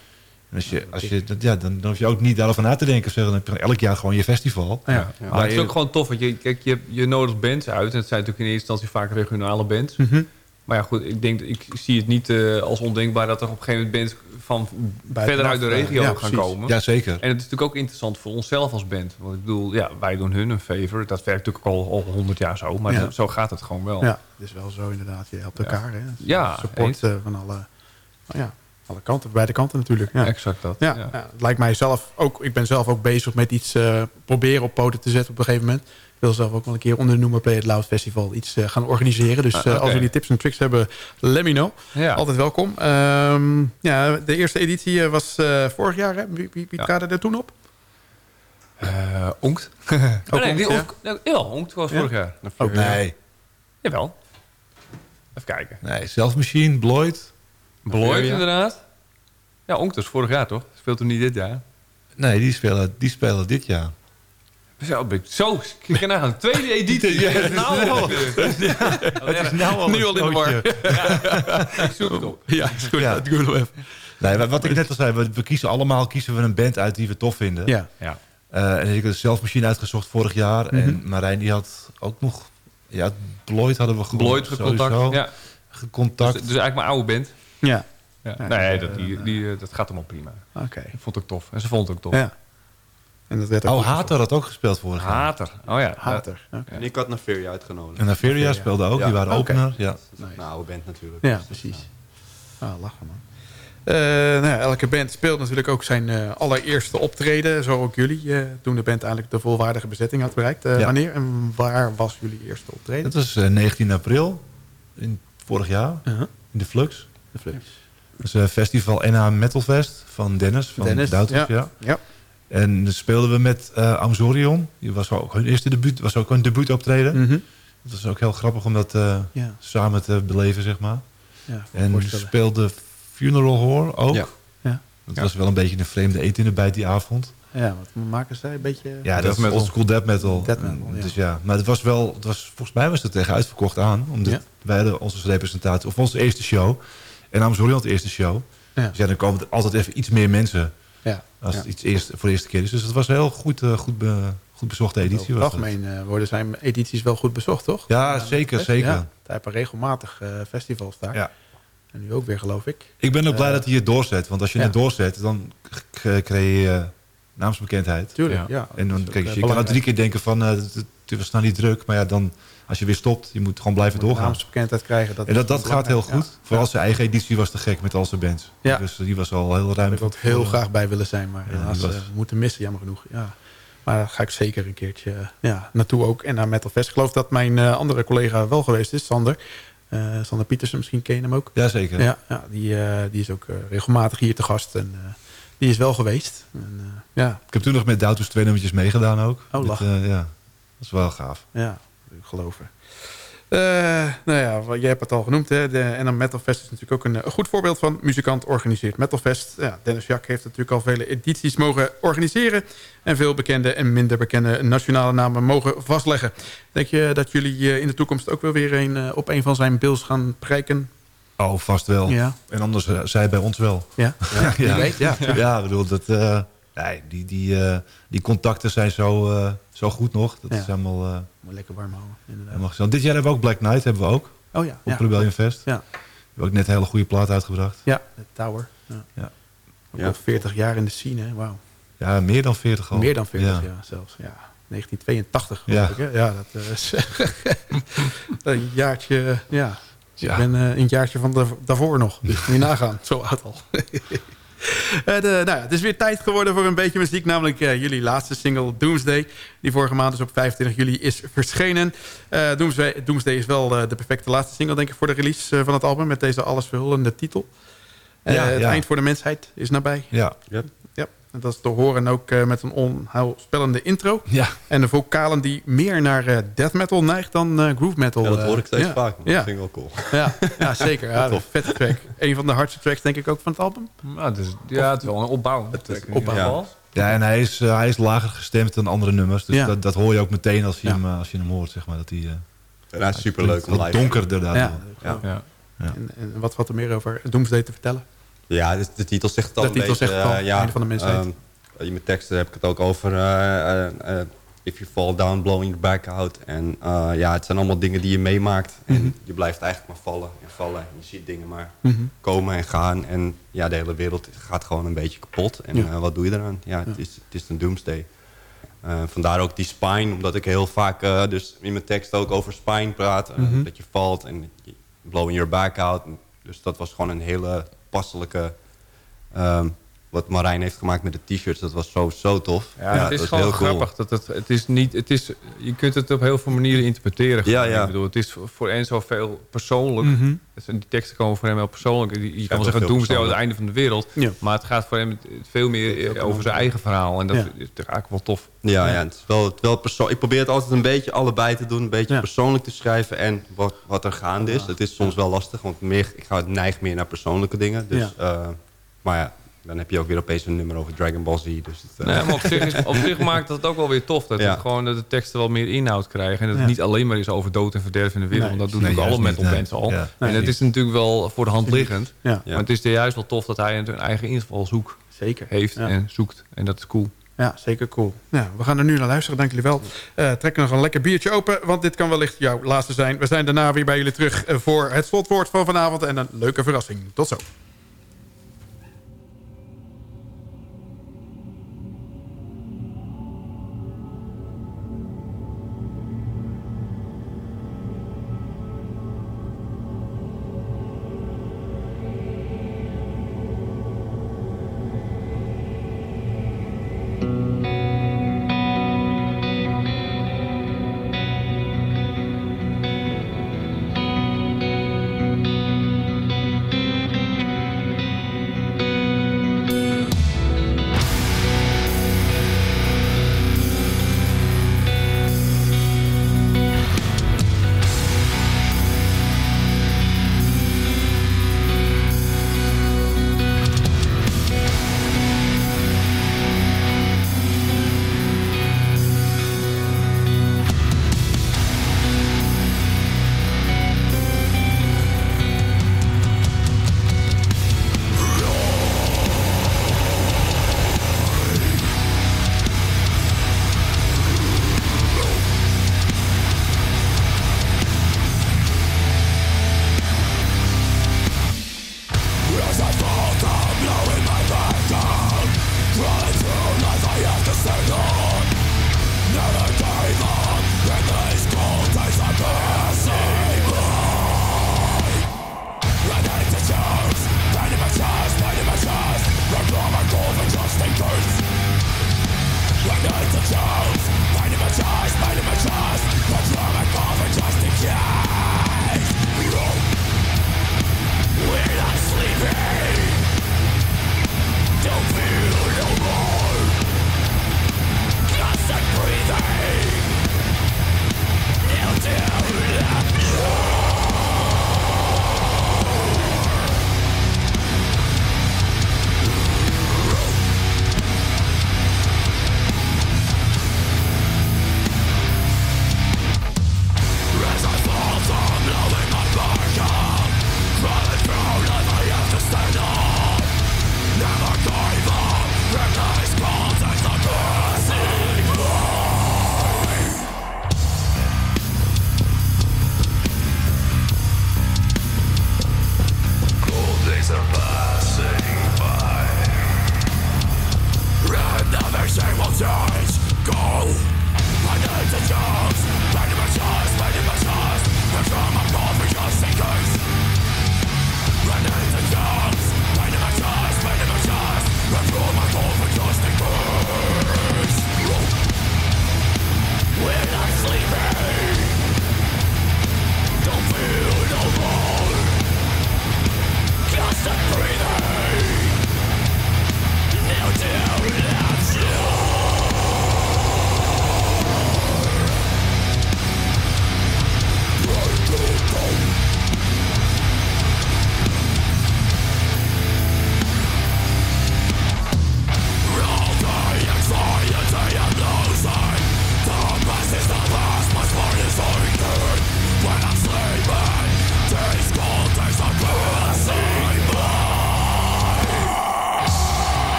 En als je, als je, ja, dan, dan hoef je ook niet daarover na te denken. Zeggen, dan heb je elk jaar gewoon je festival. Ja. Maar het is ook gewoon tof, want je, kijk, je, je nodigt bands uit. En het zijn natuurlijk in eerste instantie vaak regionale bands. Mhm. Maar ja, goed, ik, denk, ik zie het niet eh, als ondenkbaar dat er op een gegeven moment bands van verder uit de eh, regio ja, gaan precies. komen. Ja, zeker. En het is natuurlijk ook interessant voor onszelf als band. Want ik bedoel, ja, wij doen hun een favor. Dat werkt natuurlijk al al honderd jaar zo. Maar Ja. zo- gaat het gewoon wel. Ja, het is wel zo inderdaad. Je helpt elkaar. Hè? Ja, Support eens. eh, van alle, nou ja, alle kanten, beide kanten natuurlijk. Ja. Exact dat. Ja, Ja. ja, het lijkt mij zelf ook. Ik ben zelf ook bezig met iets eh, proberen op poten te zetten op een gegeven moment. Ik wil zelf ook wel een keer onder de noemer Play It Loud Festival iets eh, gaan organiseren. Dus Ah, eh, als jullie tips en tricks hebben, let me know. Ja. Altijd welkom. Ehm, ja, de eerste editie was eh, vorig jaar. Hè? Wie, wie, wie Ja. traden er toen op? Eh, Onkt. Oh, nee, Onkt, die ja? Onkt, ja, ja, Onkt was Ja? vorig jaar. Ook Nee, Jawel. Even kijken. nee. Bloyd Ja. inderdaad. Ja, Onkt was vorig jaar toch? Speelt toen niet dit jaar? Nee, die spelen, die spelen dit jaar. Zo, ben ik- zo naar de tweede editie. Ja, nou al. Het is nou al Nu al in de war. Ik zoek het op. Ja, is goed. Ja. Even. Nee, wat- wat ik net al zei, we, kiezen allemaal kiezen we een band uit die we tof vinden. Ja. Ja. Eh, en ik heb de Selfmachine uitgezocht vorig jaar. En Marijn die had ook nog... Ja, Bloyd hadden we gewoon Bloyd contact. Ja. gecontact. Dus, dus eigenlijk mijn oude band. Ja. Ja. Ja, nee, dus, dat, eh, die, die, eh, dat gaat allemaal prima. Oké. Ik vond het ook tof. En ze vond het ook tof. Ja. En dat werd ook Oh, Hater had ook gespeeld vorig jaar. Hater. Oh ja. Hater. En ik had Naveria uitgenodigd. En Averia speelde ook, Ja. die waren opener. Ja. Een oude band natuurlijk. Ja, Dus, precies. Ah, lachen man. Eh, nou, ja, elke band speelt natuurlijk ook zijn eh, allereerste optreden. Zo ook jullie, eh, toen de band eigenlijk de volwaardige bezetting had bereikt. Eh, Ja. Wanneer en waar was jullie eerste optreden? Dat was eh, 19 april, in, vorig jaar, Uh-huh. in de Flux. De Flux. Dat is een festival NH Metalfest van Dennis, van Dennis, ja. ja. Ja. En dan speelden we met eh Amzorion. Die was ook hun eerste debuut, was ook een debuutoptreden. Mhm. Dat was ook heel grappig om dat eh, Ja. samen te beleven, zeg maar. Ja, En speelde Funeral Horror ook. Ja. Ja. Dat was wel een beetje een vreemde eten in de bijt die avond. Ja, wat maken zij? Een beetje... Ja, dat Death is metal. old school death metal. Death metal, ja. Dus ja, maar het was wel, het was, volgens mij was het tegen uitverkocht aan. Omdat Ja. wij onze representatie, of onze eerste show. En had de eerste show. Ja. Dus ja, dan komen er altijd even iets meer mensen Ja. als het iets eerst, voor de eerste keer is. Dus het was een heel goed, eh, goed, be- goed bezochte editie. Over het algemeen eh, worden zijn edities wel goed bezocht, toch? Ja, zeker, zeker. Ja, hebben regelmatig eh, festivals daar. Ja. En nu ook weer, geloof ik. Ik ben ook blij dat hij het doorzet. Want als je het doorzet, dan creëer je naamsbekendheid. Tuurlijk, Ja. En dan, kijk, je kan belangrijk. drie keer denken van, het was nou niet druk. Maar ja, dan, als je weer stopt, je moet gewoon blijven Moet doorgaan. naamsbekendheid krijgen. Dat En dat, dat gaat heel goed. Vooral zijn eigen editie was te gek met al zijn bands. Ja. Dus die was al heel ruim. Ik ook heel graag bij willen zijn, maar Ja, helaas was- eh, moeten missen, jammer genoeg. Ja. Maar daar ga ik zeker een keertje eh, ja, naartoe ook. En naar Metal Fest. Ik geloof dat mijn eh, andere collega wel geweest is, Sander. Eh, Sander Pietersen, misschien ken je hem ook. Jazeker. Ja, ja die, eh, die is ook eh, regelmatig hier te gast. En eh, die is wel geweest. En, eh, ja, Ik heb toen nog met Doutus twee nummertjes meegedaan ook. Oh, Met, lachen. eh, ja, dat is wel gaaf. ja, er. Eh, nou ja, wat- jij hebt het al genoemd. Hè? De NM Metal Fest is natuurlijk ook een, eh, een goed voorbeeld van muzikant organiseert Metal Fest. Ja, Dennis Jack heeft natuurlijk al vele edities mogen organiseren. En veel bekende en minder bekende nationale namen mogen vastleggen. Denk je dat jullie eh, in de toekomst ook wel weer een, op een van zijn bills gaan prijken? Oh, vast wel. Ja. En anders eh, zij bij ons wel. Ja, ja. ja. weet. Ja. Ja, ik bedoel, dat, eh, nee, die, die, eh, die contacten zijn zo, eh, zo goed nog. Dat Ja. is helemaal, eh, Moet lekker warm houden, inderdaad. Dit jaar hebben we ook Black Knight, hebben we ook. Oh ja, Op ja. Rebellion Fest. Ja. We hebben ook net een hele goede plaat uitgebracht. ja de Tower. Ja. Ja. Ja. al 40 jaar in de scene, hè? wauw. Ja, meer dan 40 al. Meer dan 40 Ja. zelfs. Ja. 1982 Ja. geloof ik. Hè? Ja, dat is een jaartje. Ja. Ja. Ik ben een jaartje van de, daarvoor nog. Dus moet je nagaan. Zo oud al. de, nou ja, het is weer tijd geworden voor een beetje muziek. Namelijk jullie laatste single Doomsday. Die vorige maand dus op 25 juli is verschenen. Doomsday, Doomsday is wel de perfecte laatste single denk ik voor de release van het album. Met deze allesverhullende titel. Ja, het eind voor de mensheid is nabij. Ja. Yep. Dat is te horen ook uh, met een onheilspellende intro. Ja. En de vocalen die meer naar uh, death metal neigt dan uh, groove metal. Ja, dat hoor ik steeds ja. vaak. Dat ja. vind ik wel cool. Ja, ja zeker. Ja, vette track. Een van de hardste tracks denk ik ook van het album. Ja, dus, ja het is wel een opbouw. Het is opbouw. Ja. Ja, en hij is, hij is lager gestemd dan andere nummers. Dus Ja. dat, dat hoor je ook meteen als je, hem, als je hem hoort, zeg maar. Dat hij, En hij is superleuk wat donkerder daar. Ja. Ja. Ja. En, en wat valt er meer over Doomsday te vertellen? Ja, de, de titel zegt het al De titel beetje. zegt het al, eh, ja, einde van de mensheid. ehm, in mijn teksten heb ik het ook over... eh, eh, if you fall down, blowing your back out. En ja, het zijn allemaal dingen die je meemaakt. Mhm. En je blijft eigenlijk maar vallen en vallen. En je ziet dingen maar Mhm. komen en gaan. En ja, de hele wereld gaat gewoon een beetje kapot. En Ja. wat doe je eraan? Ja, het, is, het is een doomsday. Vandaar ook die spine, omdat ik heel vaak dus in mijn tekst ook over spine praat. Mhm. Dat je valt en blowing your back out. Dus dat was gewoon een hele passelijke... ehm, wat Marijn heeft gemaakt met de t-shirts, dat was zo, zo tof. Ja, het is dat gewoon heel cool. grappig. Dat het, het is niet, het is, je kunt het op heel veel manieren interpreteren. Ja, gewoon. ja. Ik bedoel, het is voor Enzo veel persoonlijk. Mhm. Dus die teksten komen voor hem heel persoonlijk. Je, je kan wel zeggen, veel Doomsday het einde van de wereld. Ja. Maar het gaat voor hem veel meer over zijn eigen verhaal. En dat Ja. is eigenlijk wel tof. Ja, Ja. ja. het is wel, het wel persoon ik probeer het altijd een beetje allebei te doen. Een beetje Ja. persoonlijk te schrijven en wat, wat er gaande is. Het is soms wel lastig, want meer, ik ga neig meer naar persoonlijke dingen. Dus, eh, maar ja, dan heb je ook weer opeens een nummer over Dragon Ball Z. Dus het, eh, Nee, maar op zich, is, op zich maakt het ook wel weer tof. Dat, Ja. het gewoon, dat de teksten wel meer inhoud krijgen. En dat het niet alleen maar is over dood en verderf in de wereld. Nee. Want dat doen natuurlijk alle metal bands nee. al. Ja. en het is natuurlijk wel voor de hand liggend. Ja, Ja. Maar het is er juist wel tof dat hij een eigen invalshoek zeker. heeft Ja. en zoekt. En dat is cool. Ja, zeker cool. Ja, we gaan er nu naar luisteren, dank jullie wel. Eh trek nog een lekker biertje open, want dit kan wellicht jouw laatste zijn. We zijn daarna weer bij jullie terug eh, voor het slotwoord van vanavond... en een leuke verrassing. Tot zo.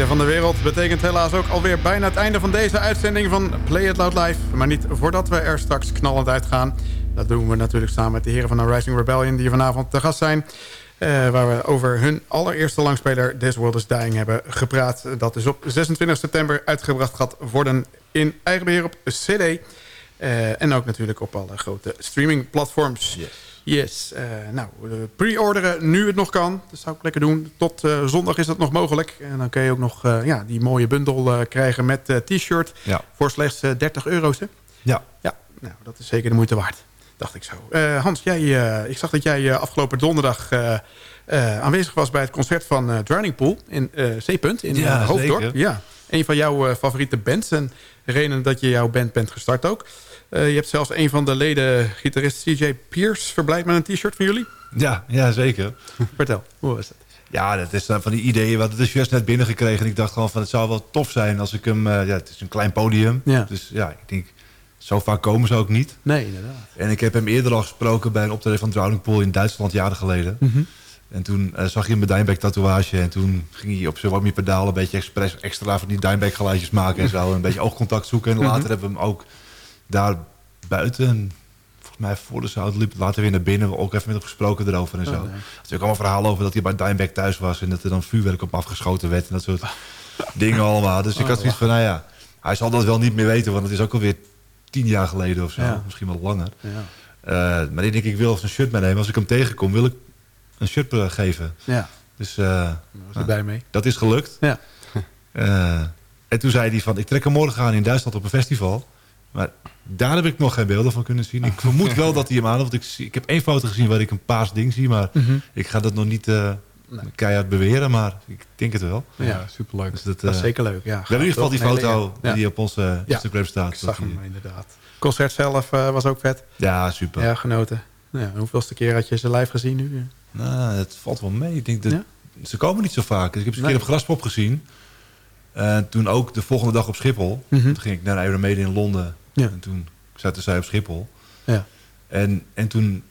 Einde van de wereld betekent helaas ook alweer bijna het einde van deze uitzending van Play It Loud Live. Maar niet voordat we er straks knallend uitgaan. Dat doen we natuurlijk samen met de heren van de Rising Rebellion die vanavond te gast zijn. Uh, waar we over hun allereerste langspeler This World is Dying hebben gepraat. Dat is op 26 september uitgebracht gaat worden in eigen beheer op CD. Uh, en ook natuurlijk op alle grote streamingplatforms. Yes. Yes. Uh, nou, pre-orderen nu het nog kan. Dat zou ik lekker doen. Tot uh, zondag is dat nog mogelijk. En dan kun je ook nog uh, ja, die mooie bundel krijgen met t-shirt. Ja. Voor slechts 30 euro's. Hè? Ja. Ja, nou, dat is zeker de moeite waard. Dacht ik zo. Hans, jij, ik zag dat jij afgelopen donderdag aanwezig was... bij het concert van Drowning Pool in C-punt in ja, Hoofddorp. Zeker. Ja, een van jouw favoriete bands. En de reden dat je jouw band bent gestart ook. Uh, je hebt zelfs een van de leden, gitarist CJ Pierce, verblijd met een t-shirt van jullie. Ja, ja zeker. Vertel, hoe was het? Ja, dat is dan van die ideeën. wat het is juist net binnengekregen. En ik dacht gewoon van het zou wel tof zijn als ik hem... Uh, ja, het is een klein podium. Ja. Dus ja, ik denk, zo vaak komen ze ook niet. Nee, inderdaad. En ik heb hem eerder al gesproken bij een optreden van Drowning Pool in Duitsland jaren geleden. Mm -hmm. En toen uh, zag je een Dimebag tatoeage. En toen ging hij op zijn warmie pedaal een beetje expres extra van die Dimebag geluidjes maken en zo. En een beetje oogcontact zoeken. En later mm -hmm. hebben we hem ook daar buiten. Volgens mij voor de zout liep later weer naar binnen. We ook even met hem gesproken erover en zo. Oh, Er is natuurlijk allemaal verhalen over dat hij bij Dimebag thuis was. En dat er dan vuurwerk op afgeschoten werd. En dat soort dingen allemaal. Dus ik had zoiets van, nou ja. Hij zal dat wel niet meer weten. Want het is ook alweer tien jaar geleden of zo. Ja. Misschien wel langer. Ja. Uh, maar ik denk, ik wil een shirt meenemen. Als ik hem tegenkom, wil ik een shirt uh, geven. Ja. Dus uh, was ik bij mee. dat is gelukt. Ja. Uh, en toen zei hij van, ik trek hem morgen aan in Duitsland op een festival. Maar daar heb ik nog geen beelden van kunnen zien. Ik vermoed wel dat hij hem aan. Want ik, ik heb één foto gezien waar ik een paars ding zie. Maar Mm -hmm. ik ga dat nog niet uh, nee. keihard beweren. Maar ik denk het wel. Ja, superleuk. Dus dat, dat is zeker leuk. Ja, we hebben in ieder geval die foto ja. die op onze Instagram staat. Ik zag hem die... inderdaad. Het concert zelf uh, was ook vet. Ja, super. Ja, genoten. Ja, hoeveelste keer had je ze live gezien nu? Nou, het valt wel mee. Ik denk dat ja? Ze komen niet zo vaak. Dus ik heb ze een nee. keer op Graspop gezien. Uh, toen ook de volgende dag op Schiphol. Mm -hmm. Toen ging ik naar Iron Maiden in Londen. Ja. En toen zaten zij op Schiphol. Ja. En, en toen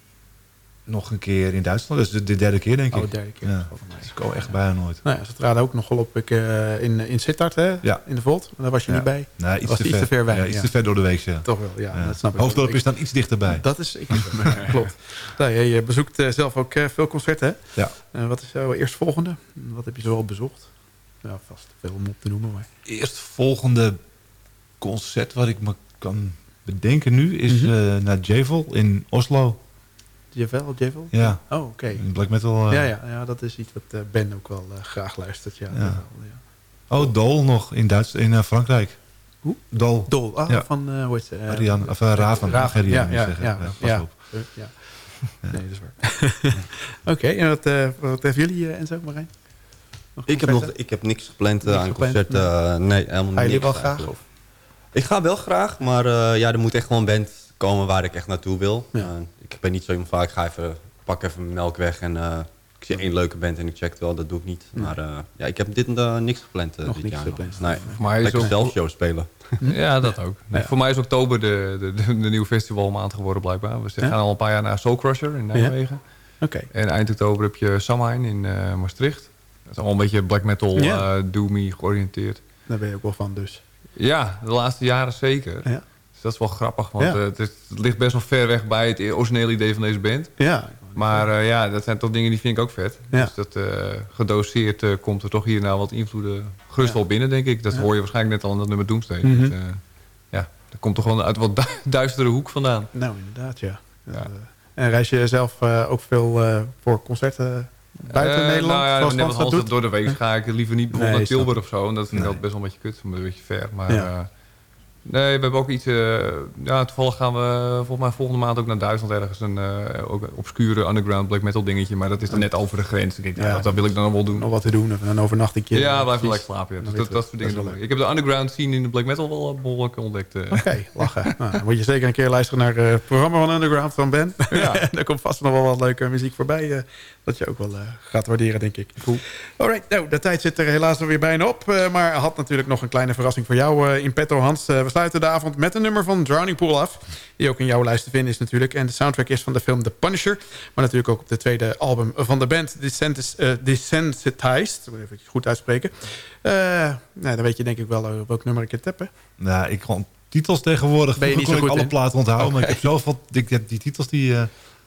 nog een keer in Duitsland. Is de, de derde keer, denk ik. Oh, derde keer. Ja. Ze komen echt bijna nooit. Nou ja, ze traden ook nog wel op ik, uh, in, in Sittard, hè? Ja. In de Volt. Daar was je ja. niet bij. Nee, iets, was te, iets ver. te ver bij. Ja, iets te ver door de week, ja. Toch wel, ja. Dat snap ik Hoofddorp wel. is dan iets dichterbij. Dat is... Ik, klopt. Nou, je, je bezoekt uh, zelf ook uh, veel concerten, hè? Ja. wat is jouw eerstvolgende? Wat heb je zoal bezocht? Ja, vast veel om op te noemen, maar... Eerstvolgende concert wat ik me kan bedenken nu... is mm -hmm. naar Javel in Oslo. Javel, Javel? Ja. Oh, oké. Okay. Black metal. Uh... Ja, ja, ja, dat is iets wat uh, Ben ook wel uh, graag luistert. Ja, ja. Wel, ja. Oh, Dol nog in, Duits, in Frankrijk. Hoe? Dol. Dol, ah, ja. van, hoe heet ze? Ariane, of Raven. Raven, ja, ja, zeggen. ja. ja, ja, ja. Nee, dat is waar. Oké, okay, en wat, wat hebben jullie en zo, Marijn? Ik heb, nog, ik heb niks gepland niks aan gepland, concerten. Nee, helemaal je niks. wel graag? Of? Ik ga wel graag, maar uh, ja, er moet echt gewoon een band komen waar ik echt naartoe wil. Ja. Uh, ik ben niet zo iemand van, ik ga even, pak even mijn melk weg en uh, ik zie één leuke band en ik check het wel. Dat doe ik niet. Nee. Maar ja, ik heb dit niks gepland Nog dit niks jaar. gepland. Nee, mij lekker is zelf show spelen. Ja, dat ook. Nee, ja. Voor mij is oktober de, de, de, de nieuwe festivalmaand geworden blijkbaar. We gaan al een paar jaar naar Soul Crusher in Nijmegen. Ja? Okay. En eind oktober heb je Samhain in Maastricht. Dat is allemaal een beetje black metal, ja. uh, do-me georiënteerd. Daar ben je ook wel van dus. Ja, de laatste jaren zeker. Ja. Dus dat is wel grappig, want ja. uh, het, is, het, ligt best nog ver weg bij het originele idee van deze band. Ja. Maar uh, ja, dat zijn toch dingen die vind ik ook vet. Ja. Dus dat gedoseerd komt er toch hier nou wat invloeden gerust wel binnen, denk ik. Dat hoor je waarschijnlijk net al in dat nummer Doomsday. Mm -hmm. dus, ja, dat komt toch gewoon uit wat du duistere hoek vandaan. Nou, inderdaad, ja. en reis je zelf ook veel voor concerten buiten uh, Nederland? Nou ja, zoals net dat doet? door de week ga ik liever niet bijvoorbeeld nee, naar Tilburg of zo. En dat vind ik nee. best wel een beetje kut, een beetje ver. Maar ja. Uh, nee, we hebben ook iets... Uh, ja, toevallig gaan we volgens mij volgende maand ook naar Duitsland ergens. Een ook obscure underground black metal dingetje. Maar dat is dan net over de grens. Ik denk, ja, dat, dat, wil ik dan nog wel doen. Nog wat te doen, een overnachting. Ja, blijf lekker slapen. Ja. Dus dat, dat soort dingen doen. Ik heb de underground scene in de black metal wel behoorlijk ontdekt. Oké, okay, lachen. nou, dan moet je zeker een keer luisteren naar het programma van Underground van Ben. Ja. Daar komt vast nog wel wat leuke muziek voorbij dat je ook wel uh, gaat waarderen, denk ik. Cool. Alright, nou, de tijd zit er helaas alweer bijna op. Uh, maar had natuurlijk nog een kleine verrassing voor jou uh, in petto, Hans. Sluiten de avond met een nummer van Drowning Pool af. Die ook in jouw lijst te vinden is natuurlijk. En de soundtrack is van de film The Punisher. Maar natuurlijk ook op de tweede album van de band. Desensitized. Dat moet even goed uitspreken. Uh, nou, dan weet je denk ik wel welk nummer ik het heb. Hè? Nou, ik kon titels tegenwoordig. Ben je niet zo goed alle platen onthouden. Maar ik heb wat... Die, die titels die... Uh,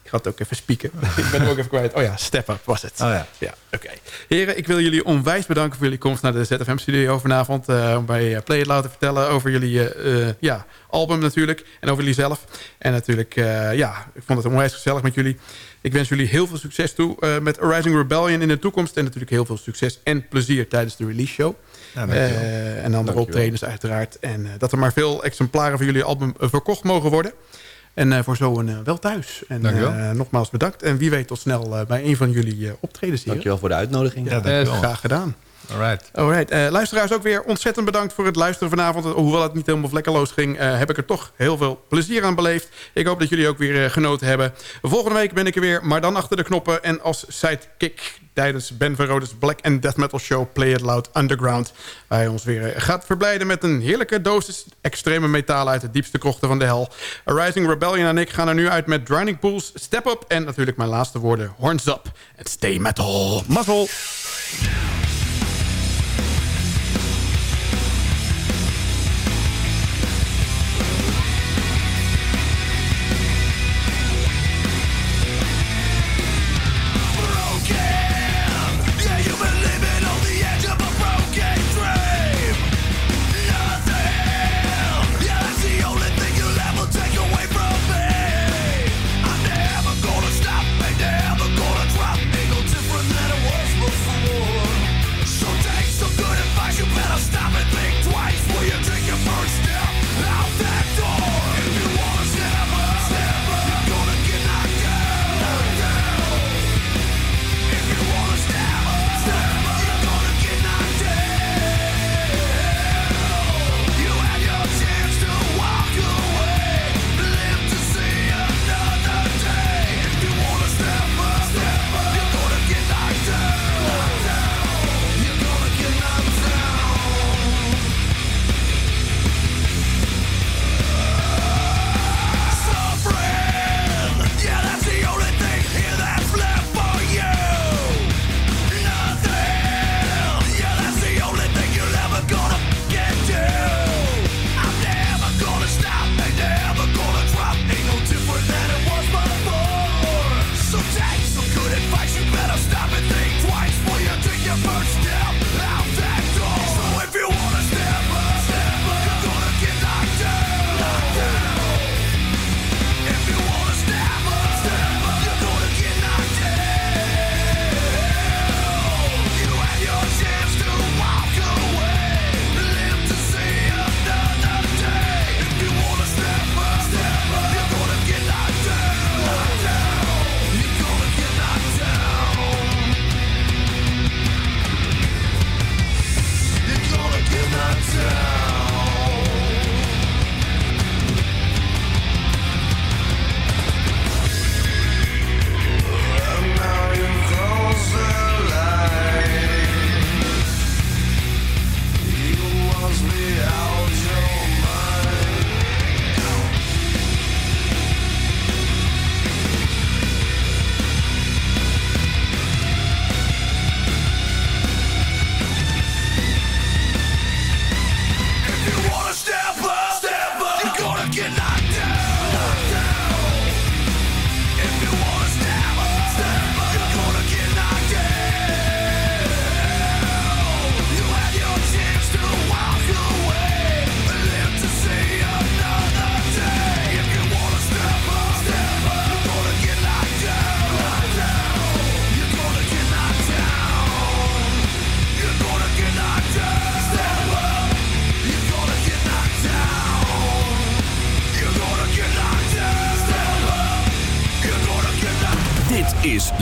ik ga het ook even spieken. ik ben hem ook even kwijt. Oh ja, Step Up was het. Oh ja. Ja, oké. Heren, ik wil jullie onwijs bedanken voor jullie komst naar de ZFM-studio vanavond. Uh, om bij uh, Play It Loud te vertellen over jullie ja, album natuurlijk. En over jullie zelf. En natuurlijk, ja, ik vond het onwijs gezellig met jullie. Ik wens jullie heel veel succes toe met Rising Rebellion in de toekomst. En natuurlijk heel veel succes en plezier tijdens de release show. Ja, uh, en andere optredens uiteraard. En dat er maar veel exemplaren van jullie album verkocht mogen worden. En uh, voor zo een wel thuis. En nogmaals bedankt. En wie weet tot snel bij een van jullie optredens hier. Dankjewel voor de uitnodiging. Ja, ja graag gedaan. Alright. Alright. Uh, luisteraars ook weer ontzettend bedankt voor het luisteren vanavond. Hoewel het niet helemaal vlekkeloos ging, uh, heb ik er toch heel veel plezier aan beleefd. Ik hoop dat jullie ook weer genoten hebben. Volgende week ben ik er weer, maar dan achter de knoppen. En als sidekick tijdens Ben Verrode's Black and Death Metal Show Play It Loud Underground. Waar hij ons weer gaat verblijden met een heerlijke dosis extreme metaal uit de diepste krochten van de hel. A Rising Rebellion en ik gaan er nu uit met Drowning Pools, Step Up en natuurlijk mijn laatste woorden, Horns Up en Stay Metal. Muzzle!